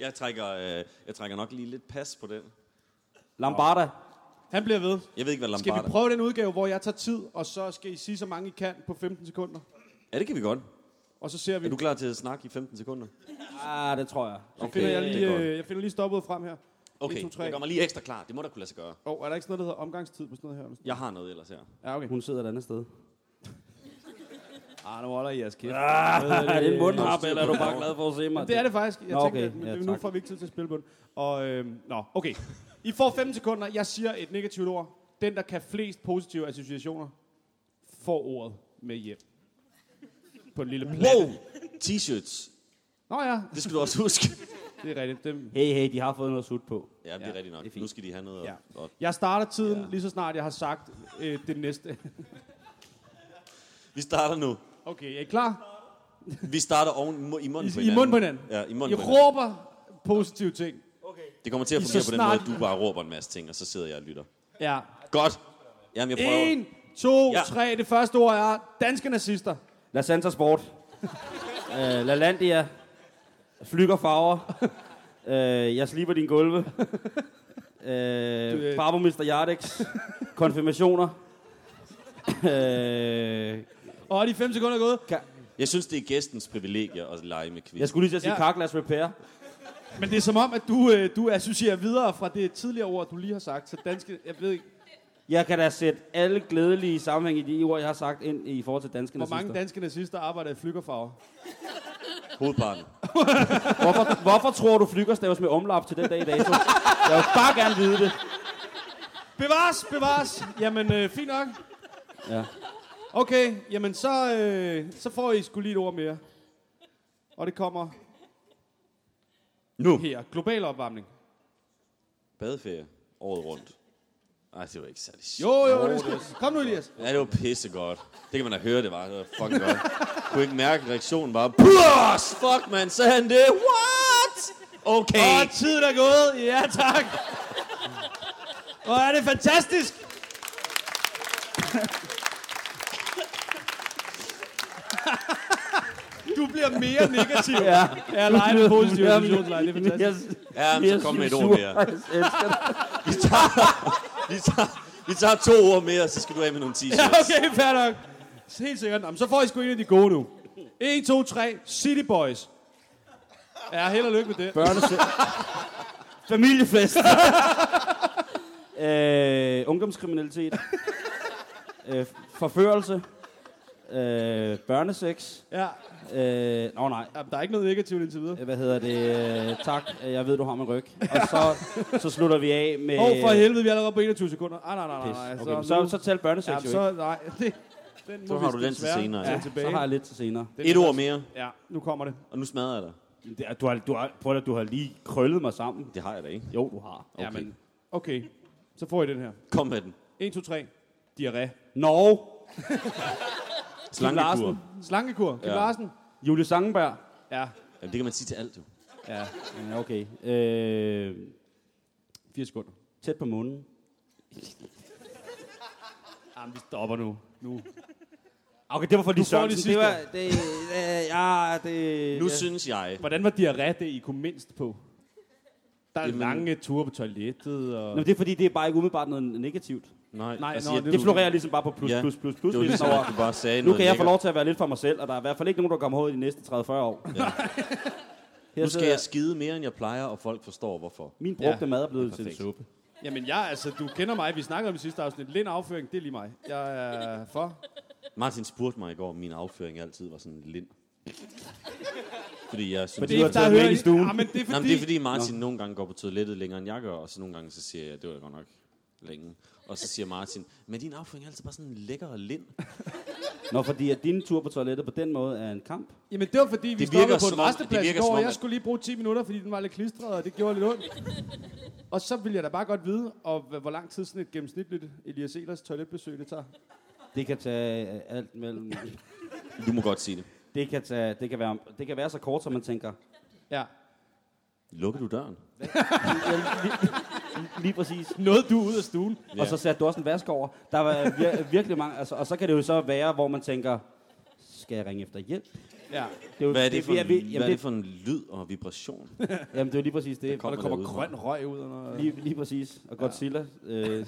Jeg trækker, øh, jeg trækker nok lige lidt pas på den. Lambarda. Han bliver ved. Jeg ved ikke, hvad Skal Lombarda vi prøve den udgave, hvor jeg tager tid, og så skal I sige så mange I kan på 15 sekunder? Ja, det kan vi godt. Og så ser vi. Er du klar til at snakke i 15 sekunder? Ah, det tror jeg. Så finder jeg, det er lige, øh, jeg finder lige stoppet frem her. Okay, 1, 2, 3. jeg gør mig lige ekstra klar. Det må da kunne lade sig gøre. Oh, er der ikke sådan noget, der hedder omgangstid på sådan noget her? Jeg har noget ellers her. Ja, okay. Hun sidder et andet sted. Ah, nu holder I jeres kæft. Ah, er det en mundharp, eller er du bare det. glad for at se mig? Det er det faktisk. Jeg Nå, tænker, okay. men Ja, nu tak. får vi ikke tid til at spille på den. Og, øh, nå, okay. I får 15 sekunder. Jeg siger et negativt ord. Den, der kan flest positive associationer, får ordet med hjem. På en lille plade. Wow! T-shirts. Nå ja, Det skal du også huske. det er rigtigt. Dem. Hey, hey, de har fået noget sut på. Ja, det er Ja, rigtigt nok. det er fint. Nu skal de have noget. Ja. Ja. Og Jeg starter tiden lige så snart jeg har sagt øh, det næste. vi starter nu. Okay, er I klar? Vi starter oven, i mu- i munden på I, I hinanden. munden på hinanden. Ja, i I munden på hinanden. råber positive ting. Det kommer til at I fungere så på den snart- måde, du bare råber en masse ting, og så sidder jeg og lytter. Ja. Godt. Jamen, jeg prøver. En, to, Ja. tre. Det første ord er danske nazister. La Santa Sport. uh, La Landia. Flyger farver. uh, jeg sliber din gulve. Uh, øh- Barbo Mr. Yardex. Konfirmationer. uh, Og de fem sekunder er gået. Jeg synes, det er gæstens privilegie at lege med quiz. jeg skulle lige til at sige Ja. Carglass Repair. Men det er som om, at du, øh, du associerer videre fra det tidligere ord, du lige har sagt. Så danske, jeg ved ikke, Jeg kan da sætte alle glædelige sammenhæng i de ord, jeg har sagt ind i forhold til danske hvor nazister. mange danske nazister arbejder i flygerfarver. Hovedparten. Hvorfor, hvorfor tror du, flyger staves med omlap til den dag i dato? Jeg vil bare gerne vide det. Bevares, bevares. Jamen, øh, fint nok. Ja. Okay, jamen så, øh, så får I skulle lige et ord mere. Og det kommer Nu. her. Global opvarmning. Badeferie. Året rundt. Ej, det var ikke særlig sjovt. Jo, jo, det skal. Kom nu, Elias. Ja, det var pissegodt. Det kan man da høre, det var. Det var fucking godt. Kunne ikke mærke reaktionen bare. Puss! Fuck, man. Sagde han det? What? Okay. Og tiden er gået. Ja, tak. Hvor er det fantastisk. Du bliver mere negativ. Ja, ja nej, det er positivt. Det er fantastisk. Ja, men så kom med et ord mere. Vi tager, vi tager, vi tager to ord mere, så skal du have med nogle Ja, t-shirts. okay, fair nok. Helt sikkert. Jamen, så får I sgu en af de gode nu. 1, 2, 3. City Boys. Ja, held og lykke med det. Børnefest. Familiefest. øh, ungdomskriminalitet. øh, forførelse. Øh, børnesex. Ja, Øh, nå nej, jamen, der er ikke noget negativt indtil videre. Øh, hvad hedder det? Øh, tak, øh, jeg ved, du har min ryg. Og så, så slutter vi af med... Åh, oh, for helvede, vi er allerede på 21 sekunder. Ah, nej, nej, nej, nej. Okay, så, så, så tæl børnesex ja, jo ikke. så, nej, det, den må Så vi har du den til senere, ja. tilbage. Så har jeg lidt til senere. Den Et ord mere, Ja, nu kommer det. og nu smadrer jeg dig. Det er- Du har, du har, prøv at, du har lige krøllet mig sammen. Det har jeg da ikke. Jo, du har. Okay. Jamen, okay. Så får I den her. Kom med den. 1, 2, 3. Diarré. Nå, Slankekur. Slankekur. Kim Ja. Larsen. Julie Sangenberg. Ja. Jamen, det kan man sige til alt, jo. Ja. Ja, okay. Øh, 4 sekunder. tæt på munden. Jamen, vi stopper nu. Nu. Okay, det var for de Sørensen. Det var... Det, øh, ja, det... Nu ja. synes jeg, Hvordan var diarré det, I kunne mindst på? Der er Jamen- lange ture på toilettet. Og... Nå, det er fordi, det er bare ikke umiddelbart noget negativt. Nej, Nej, altså, nå, jeg, det- Det florerer ligesom bare på plus, Ja. plus, plus, plus. det var ligesom ligesom, over. at du bare sagde Nu kan jeg få lækkert. lov til at være lidt for mig selv, og der er i hvert fald ikke nogen, der kommer ud i de næste 30-40 år. Ja. Her Nu skal jeg skide mere, end jeg plejer, og folk forstår, hvorfor. Min brugte Ja. mad er blevet til suppe. Jamen, jeg, altså, du kender mig. Vi snakkede om det sidste afsnit. Lind afføring, det er lige mig. Jeg er for. Martin spurgte mig i går, om min afføring altid var sådan lind. Fordi jeg synes... Men det- taget med ind i stuen. Ja, men det er fordi... Jamen, det er fordi Martin Nå. nogle gange går på toilettet længere, end jeg gør, og så nogle gange så siger jeg, det var godt nok længe. Og så siger Martin, men din afføring er altid bare sådan lækker og lind. Nå, fordi at din tur på toilettet på den måde er en kamp. Jamen, det var fordi, vi Det stoppede virker på en resteplads i går, og jeg skulle lige bruge 10 minutter, fordi den var lidt klistret, og det gjorde lidt ondt. og så ville jeg da bare godt vide, og hvor lang tid sådan et gennemsnitligt Elias Elers toiletbesøg det tager. Det kan tage øh, alt mellem... Du må godt sige det. Det kan, tage, det, kan være, det kan være så kort, som man tænker. Ja. Lukker du døren? Lige præcis. Noget du ud af stuen. Ja. Og så satte du også en vask over. Der var vir- virkelig mange... Altså, og så kan det jo så være, hvor man tænker, skal jeg ringe efter hjælp? Ja. Det er jo, Hvad er det for, vi en, vi- hvad jamen, er det, det for en lyd og vibration? jamen, det er jo lige præcis det. Og kommer der kommer grøn røg ud. Og noget. Lige, lige præcis. Og Godzilla, øh,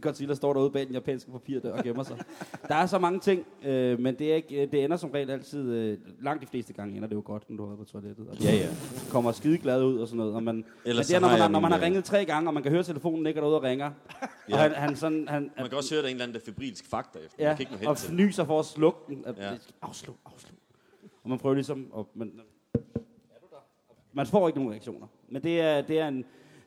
Godzilla står derude bag den japanske papirdør og gemmer sig. Der er så mange ting, øh, men det, er ikke, det ender som regel altid, øh, langt de fleste gange ender det jo godt, når du været på toilettet. Og Ja, ja. kommer skide glad ud og sådan noget. Og man, men Ellers det er, når man, har, når man har øh, ringet tre gange, og man kan høre telefonen ligger derude og ringer. Ja. Og han, han sådan, han, Man kan også høre, at der er en eller anden, der er febrilsk faktor efter. ja, Man kan ikke og fnyser for at slukke den. At, Ja. Afsluk, afsluk. Og man prøver ligesom, og man, man får ikke nogen reaktioner. Men det er, det er en,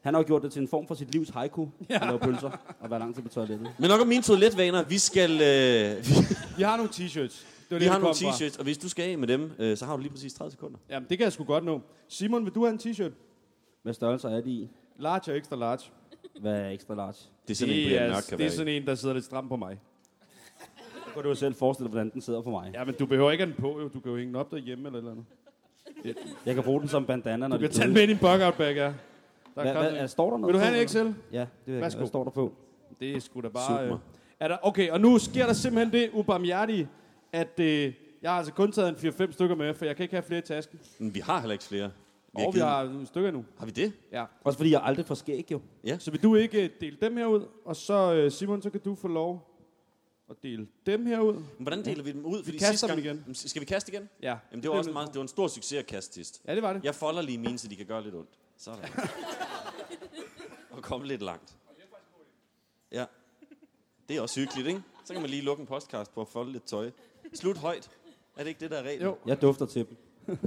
han har jo gjort det til en form for sit livs haiku, ja. at lave pølser og være lang tid på toilettet. Men nok om mine toiletvaner. Vi skal... Øh, vi, Vi har nogle t-shirts. Det var vi det, har vi nogle fra. t-shirts, og hvis du skal af med dem, øh, så har du lige præcis 30 sekunder. Jamen, det kan jeg sgu godt nå. Simon, vil du have en t-shirt? Hvad størrelser er de i? Large og extra large. Hvad er ekstra large? Det er sådan en, det, Brian er, Mørk kan det er sådan en, der sidder lidt stram på mig. Så kan du jo selv forestille dig, hvordan den sidder for mig. Ja, men du behøver ikke have den på, jo. Du kan jo hænge den op derhjemme eller eller andet. Jeg kan bruge den som bandana, når Du det kan tage den med i din bug bag, ja. Der Hvad, er kraftigt. er, står der noget Vil du have en? Excel? Ja, det vil jeg. Værsgo. Hvad står der på? Det er sgu da bare... Øh, er der, okay, og nu sker der simpelthen det ubarmhjertige, at øh, jeg har altså kun taget en 4-5 stykker med, for jeg kan ikke have flere i tasken. Men vi har heller ikke flere. Vi Og vi har nogle stykker nu. har vi det? Ja. Også fordi jeg aldrig får skæg, jo. Så vil du ikke øh, dele dem her ud, og så øh, Simon, så kan du få lov at dele dem her ud. Men hvordan deler vi dem ud? Fordi kaster sidste dem gang, igen. Skal vi kaste igen? Ja. Jamen, det var også meget, det var en stor succes at kaste sidst. Ja, det var det. Jeg folder lige mine, så de kan gøre lidt ondt. Sådan. og komme lidt langt. Ja. Det er også hyggeligt, ikke? Så kan man lige lukke en podcast på at folde lidt tøj. Slut højt. Er det ikke det, der er reglen? Jo. Jeg dufter til dem.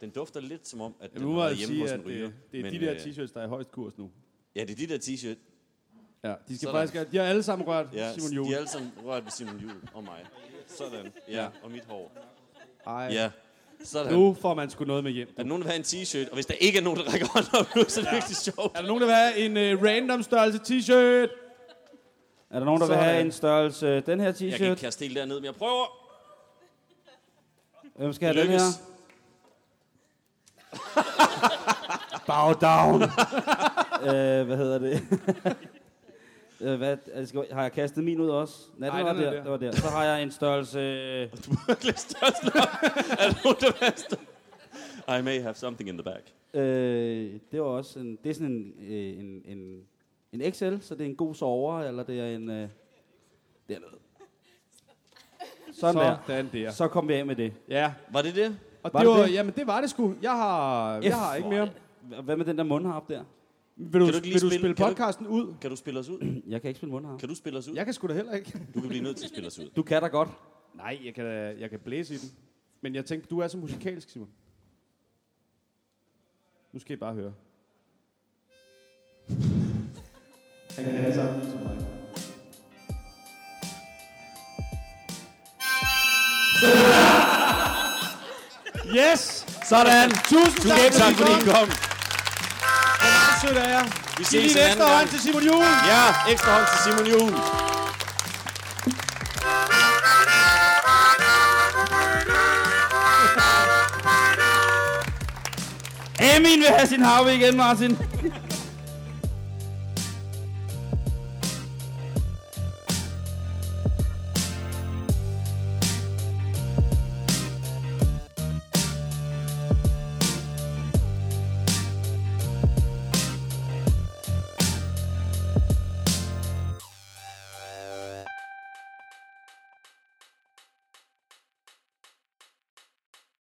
Den dufter lidt som om, at den har været hjemme sige, hos en ryger. det, det er Men, de der øh, t-shirts, der er i højst kurs nu. Ja, det er de der t-shirt. Ja, de skal Sådan. faktisk have, de har alle sammen rørt Ja, Simon de Juhl. er alle sammen rørt ved Simon Jul og mig. Sådan. Ja, Ja. og mit hår. Ej. Ja. Sådan. Nu får man sgu noget med hjem. Er der nogen, der vil have en t-shirt? Og hvis der ikke er nogen, der rækker hånden op nu, så er det virkelig sjovt. Er der nogen, der vil have en uh, random størrelse t-shirt? Er der nogen, der vil have en størrelse den her Jeg kan ikke t-shirt? kaste hele derned, men jeg prøver. Hvem skal have den Lykkes. her? Bow down. øh, hvad hedder det? Øh, hvad, skal- har jeg kastet min ud også? Nej, Nej, det var den er der, der. det var der. Så har jeg en størrelse... Virkelig størst nok. Er der nogen, der vil have størst? I may have something in the back. Øh, det var også en, det er sådan en, øh, en, en, en XL, så det er en god sover, eller det er en... Øh, det er noget. Sådan der. Sådan der. Så kom vi af med det. Ja, Var det det? og Var det det var, det? jamen det var det sgu. Jeg har, jeg har ikke mere. Hvad med den der mundharp der? Vil du, Kan du ikke lige vil du spille- spille kan du- podcasten ud? Kan du spille os ud? Jeg kan ikke spille mundharp. Kan du spille os ud? Jeg kan sgu da heller ikke. Du kan blive nødt til at spille os ud. Du kan da godt. Nej, jeg kan, jeg kan blæse i den. Men jeg tænkte, du er så musikalsk, Simon. Nu skal I bare høre. Han kan have sammen som mig. Yes! Sådan! Tusind tak, Tak fordi I kom. Sødt er jeg. Vi Giv ses lige en ekstra hånd til Simon Juhl. Ja, ekstra hånd til Simon Juhl. Amin vil have sin harve igen, Martin.